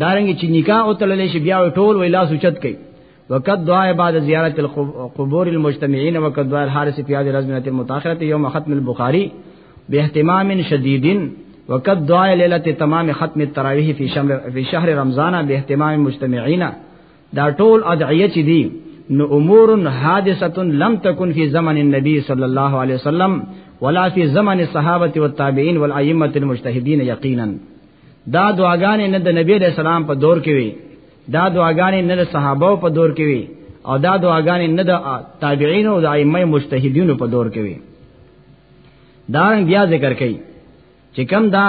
دارنګي چې نکاح او تللې شي بیا ټول ویلاسو چت کوي وقد دعا بعد زياره القبور المجتمعين وقد دعا الحارس في هذه الازمنه المتاخره يوم ختم البخاري باهتمام شديد وقد دعا ليله تمام ختم التراويح في شهر في شهر رمضان باهتمام مجتمعين دا ټول ادعیه چې دي نو امور حادثه لم تكن في زمن النبي صلى الله عليه وسلم ولا في زمن الصحابه والتابعين والائمه المجتهدين يقينا دا دعاګانې نه د نبی له سلام په دور کې وي دا دعاګانې نه د صحابه په دور کې وي او دا دعاګانې نه د تابعین او د ائمه مجتهدینو په دور کې وي دا بیا ذکر کړي چې کم دا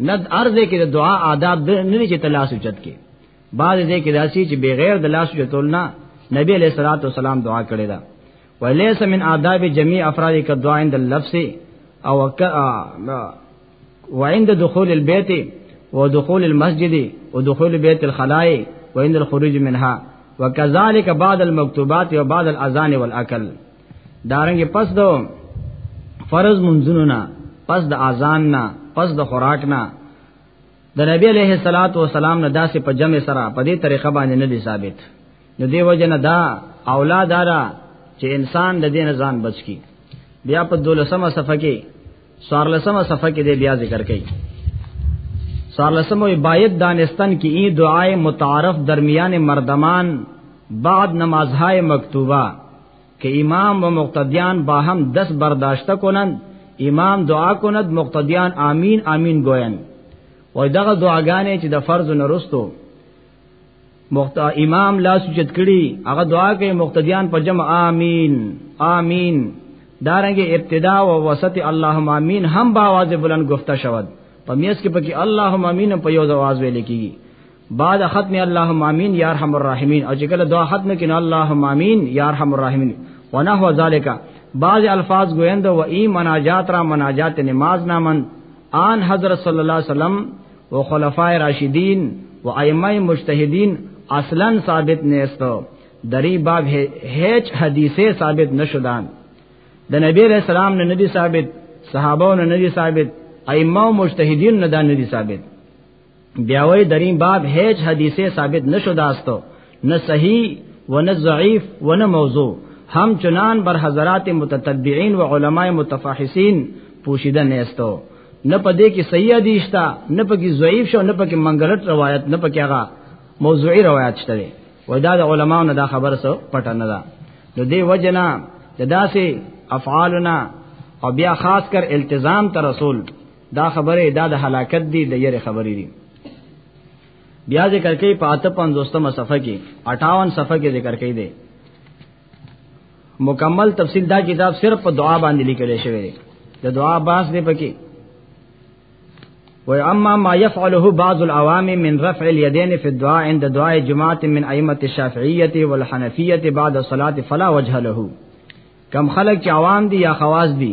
ند ارز کې د دعا آداب د نه چې تلاش چت کې بعد دې کې داسي چې بغیر د لاس چتول نه نبی علیہ الصلوۃ والسلام دعا کړې ده ولیس من آداب جميع افراد کا دعا عند اللفظ او وعند دخول البيت ودخول المسجد ودخول بيت الخلاء وعند الخروج منها وكذلك بعض المكتوبات وبعض الاذان والاكل دارنګ پس دو فرض منځونو نه پس د اذان نه پس د خوراک نه د نبی علیه الصلاۃ والسلام نه داسې په جمع سره په دې طریقه باندې نه دی ثابت نو دی وجنه دا اولاد دارا چې انسان د دین ځان بچ کی بیا په دولسمه صفحه کې سوارلسمه صفحه کې دی بیا ذکر کړي سوارلسمه باید دانستان کې ای دعای متعارف درمیان مردمان بعد نمازهای مکتوبه کہ امام و مقتدیان باہم دس برداشتہ کنند امام دعا کند مقتدیان آمین آمین گوین و دغه دعاګانې چې د فرض نرستو مخت امام لا سجد کړي هغه دعا کوي مقتدیان په جمع آمین آمین دارنګه ابتدا او وسط اللهم امین هم با आवाज بلند گفته شود په میس کې پکې اللهم امین په یو आवाज ویل کیږي بعد ختم اللهم امين يا ارحم الراحمين او چې کله دعا ختم کین اللهم امين يا ارحم الراحمين ونحو ذالک بعض الفاظ گویند و ای مناجات را مناجات نماز نامن آن حضرت صلی الله علیه وسلم و خلفای راشدین و ائمه مجتهدین اصلا ثابت نیستو دری باب هیچ حدیثه ثابت نشدان د نبی علیہ السلام نه ندی ثابت صحابو نه ندی ثابت ائمه او مجتهدین نه دا ندی ثابت بیا وای دریم باب هیڅ حدیثه ثابت نشو داستو نه صحیح و نه ضعیف و نه موضوع هم چنان بر حضرات متتبعین و علماء متفحصین پوشیده نیستو نه پدې کې صحیح حدیث تا نه پکې ضعیف شو نه پکې منګلټ روایت نه پکې هغه موضوعي روایت شته وای دا د علماو نه دا خبره سو پټه نه ده نو دی وجنا د داسې افعالنا او بیا خاص کر التزام ته رسول دا خبره دا د هلاکت دی د یره خبرې دي بیا ذکر کوي په اته پنځوستمه صفحه کې 58 صفحه کې ذکر کوي دی مکمل تفصیل دا کتاب صرف په دعا باندې لیکل شوی دی د دعا باس دی پکې و اما ما يفعله بعض العوام من رفع اليدين في الدعاء عند دعاء جماعه من ائمه الشافعيه والحنفيه بعد الصلاه فلا وجه له کم خلق چې عوام دي یا خواص دي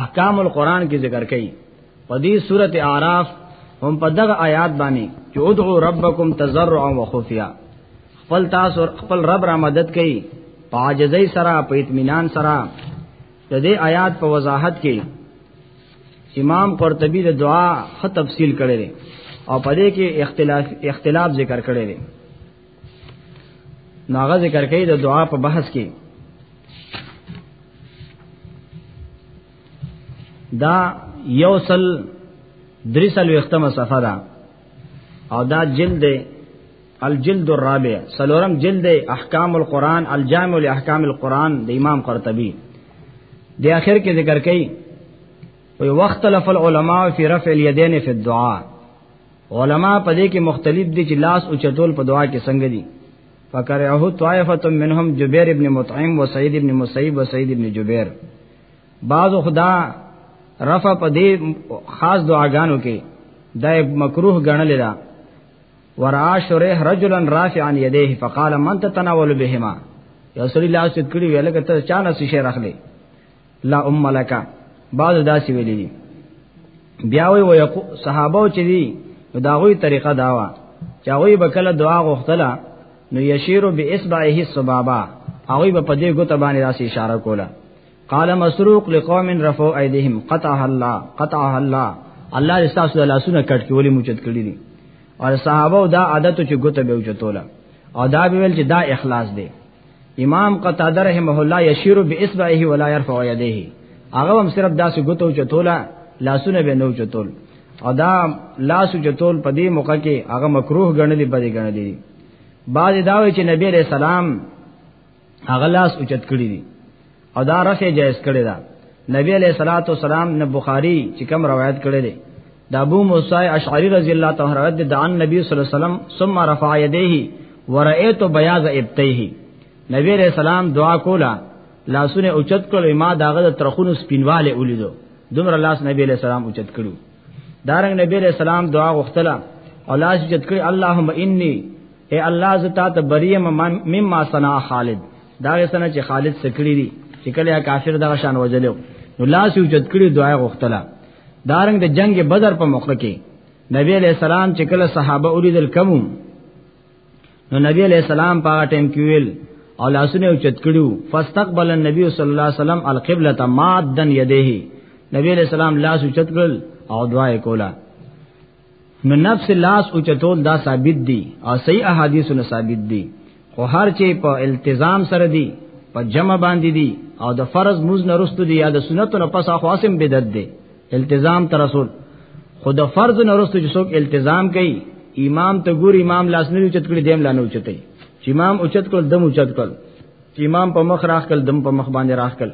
احکام القرآن کې ذکر کړي په دې سورته اعراف هم په دغه آیات باندې چې ادعو ربکم تزرعا وخفیا خپل تاسو خپل رب را مدد کړي پاجزۍ سره په اطمینان سره د دې آیات په وضاحت کې امام قرطبي د دعا خط تفصیل کړی دی او په دې کې اختلاف اختلاف ذکر کړی دی ناغه ذکر کوي د دعا په بحث کې دا یوصل دریسل وختمه صفه ده او دا جلد الجلد الرابع سلورم جلد احکام القرآن الجامع لاحکام القرآن د امام قرطبی د اخر کې ذکر کړي وي وختلف العلماء فی رفع الیدین فی الدعاء علما په دې کې مختلف دي چې لاس او چتول په دعا کې څنګه دي فکرهه طائفه منهم جبیر ابن مطعم و سعید ابن مسیب و سعید ابن جبیر بعض خدا رفع په دې خاص دعاګانو کې دا مکروه ګڼل دا ورا شریح رجلا رافعا یدیه فقال من تتناول بهما یا صلی الله علیه وسلم کړي ویل کته چا نه شي راخلي لا ام لک بعض داسې ویلي دي بیا وی وی صحابه چې دي دا غوي طریقه داوا چا غوي بکله دعا غوښتله نو یشیرو باصبعه السبابا هغه به په دې ګوت باندې داسې اشاره کوله قال مسروق لقوم رفعوا ايديهم قطعها الله قطعها الله الله دې تاسو له لاسونه کټ کې ولې موچت کړی دي او صحابه دا عادت چې ګوت به وچتوله او دا به ویل چې دا اخلاص دی امام قتاده رحمه الله یشیر باصبعه ولا يرفع يديه هغه هم صرف داسې غوتو چتولا لاسونه به نو چتول او دا لاس چتول په دې موقع کې هغه مکروه ګڼلې بده ګڼلې بعد دا وی چې نبی رسول سلام هغه لاس اوچت کړی دی او دا رفع جائز کړی دا نبی علیہ الصلوۃ والسلام نه بخاری چې کوم روایت کړی دی دا ابو موسی اشعری رضی الله تعالی عنہ روایت دی دان نبی صلی الله علیه وسلم ثم رفع یدیه ورأیت بیاض ابتیه نبی علیہ السلام دعا کولا لاسونه اوچت کړو ما داغه د ترخونو سپینواله ولیدو دومره لاس نبی علیہ السلام اوچت کړو دارنګ نبی علیہ السلام دعا غوښتله او لاس اوچت کړی اللهم انی اے الله زتا ته بریم مما صنع خالد دا سنه چې خالد سکړی دي چې کله کافر دغه شان وجلو نو لاس یو جد کړی دعا غوښتله دارنګ د جنگ بدر په موقع کې نبی علیہ السلام چې کله صحابه اوریدل کمو نو نبی علیہ السلام په ټیم کې ویل او لاسونه او چت کړو فاستقبل النبي صلی الله علیه وسلم القبلة مادن يديه نبی علیہ السلام لاس او چت کړل او دعا یې کوله نو نفس لاس او چتول دا ثابت دي او صحیح احادیثو نه ثابت دي خو هر چې په التزام سره دي په جمع باندې دي او د فرض موز نه رستو دي یا د سنتو نه پس اخو اسم بدعت دي التزام تر رسول خو د فرض نه رستو چې څوک التزام کوي امام ته ګور امام لاس نه اوچت کړي دیم لانه اوچتای چې امام اوچت کړ دم اوچت کړ چې امام په مخ راخ کړ دم په مخ باندې راخ کړ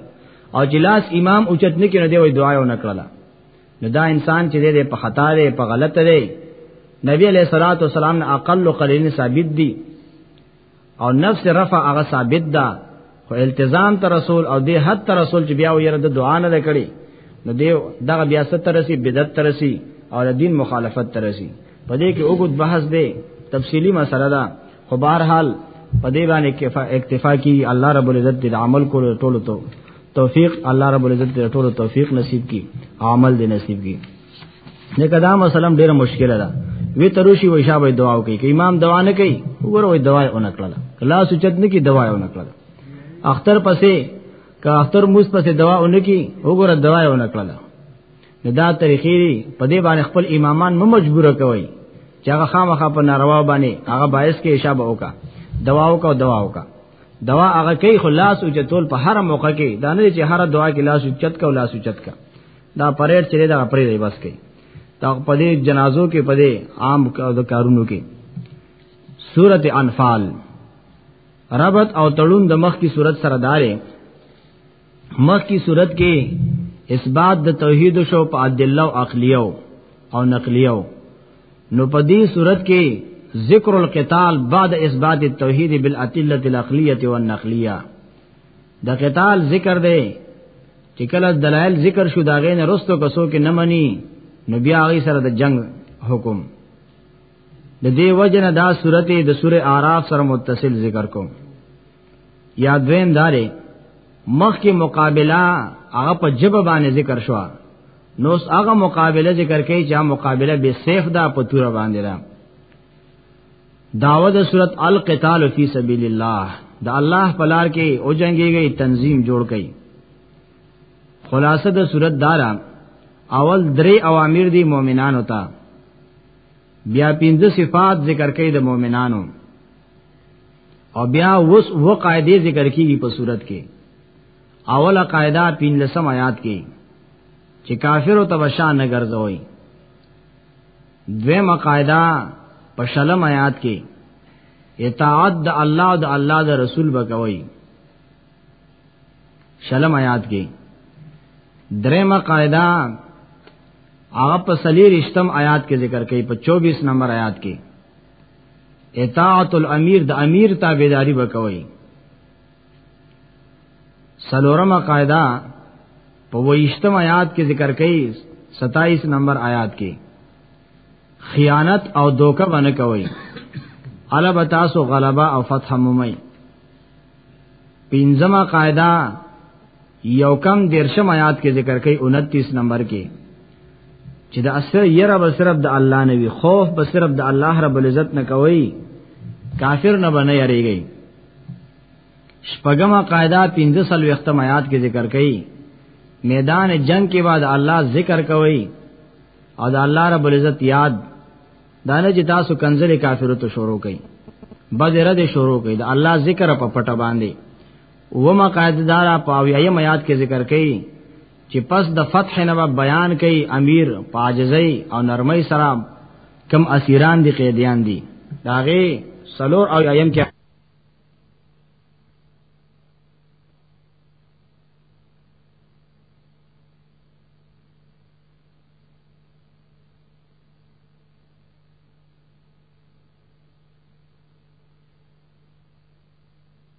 او چې لاس امام اوچت نه کړي دی وای دعا یو نه کړله نو دا انسان چې دې په خطا دی په غلط دی نبی علیہ الصلوۃ والسلام نه اقل قلین ثابت دی او نفس رفع هغه ثابت ده خو التزام ته رسول او دې حد ته رسول چې بیا ویره د دعا نه کړي نو دې دغه بیا ستر رسی بدعت ترسی او دین مخالفت ترسی په دې کې وګد بحث دی تفصیلی مسله ده خو بهر حال په دې باندې اکتفا کی الله رب العزت دې عمل کولو ټولو ته توفیق الله رب العزت دې ټول توفیق نصیب کی عمل دې نصیب کی نه کدا مثلا ډیره مشکل ده وی تروشی وای شابه دعا وکي که امام دعا نه کوي وګوره وای دعا اون کړل کلا سوچت نه کی دعا اون کړل اختر پسې که اختر موس پسې دعا اون کی وګوره دعا اون کړل دا طریقې په دې باندې خپل امامان مو مجبور کوي چې هغه خامخا په ناروا باندې هغه باعث کې شابه وکا دعا وکا دعا وکا دوا هغه کوي خو لاس او چتول په هر موقع کې دا نه چې هر دعا کې لاس او چت کا لاس او چت کا دا پرېټ چره دا پرې دی بس کوي دا په دې جنازو کې په دې عام کارونو کې سورته انفال ربط او تړون د مخ کی صورت سره دارې مخ کی صورت کې اثبات د توحید شو په ادله او عقلیو او نقلیو نو په دې صورت کې ذکر القتال بعد اثبات التوحید بالادله العقلیه والنقلیه د قتال ذکر دی چې کله دلایل ذکر شو دا غین رستو کسو کې نه مني نو بیا غي سره د جنگ حکم د دې وجنه دا سورته د سوره আরাف سره متصل ذکر کوم یا دویم داري مخ کې مقابله هغه په جبه باندې ذکر شو نو اس هغه مقابله ذکر کوي چې مقابله به سیف دا په تور باندې را داوود صورت القتال فی سبیل الله د الله پلار کې او جنگي گئی تنظیم جوړ کړي خلاصه د صورت دارا اول درې اوامر دي مؤمنانو ته بیا پنځه صفات ذکر کړي د مؤمنانو او بیا وس و قاعده ذکر کیږي په صورت کې اوله قاعده پین لسم آیات کې چې کافر او تبشا نه ګرځوي دویمه قاعده په شلم آیات کې اطاعت د الله او د الله د رسول بکوي شلم آیات کې دریمه قاعده هغه په سلی رښتم آیات کې ذکر کړي په 24 نمبر آیات کې اطاعت الامیر د امیر تابعداري وکوي سلورمه قاعده په ویشتم آیات کې ذکر کړي 27 نمبر آیات کې خیانت او دوکه باندې کوي البته تاسو غلبا او فتح مومي پنځمه قاعده یو کم دیرشم آیات کې ذکر کوي 29 نمبر کې چې د اثر یره به صرف د الله نه وي خوف به صرف د الله رب العزت نه کوي کافر نه بنه یریږي شپږمه قاعده 15 سل وختم آیات کې ذکر کوي میدان جنگ کې بعد الله ذکر کوي او د الله رب العزت یاد دانه چې تاسو کنزل کافرو ته شروع کړي بذره دې شروع کړي د الله ذکر په پټه باندې وما قاعده دارا پاویایم یاد کې ذکر کړي چې پس د فتح نه بیان کوي امیر پاجزئی او نرمۍ سره کم اسیران دي قیدیان دي داغه سلور او ایم کې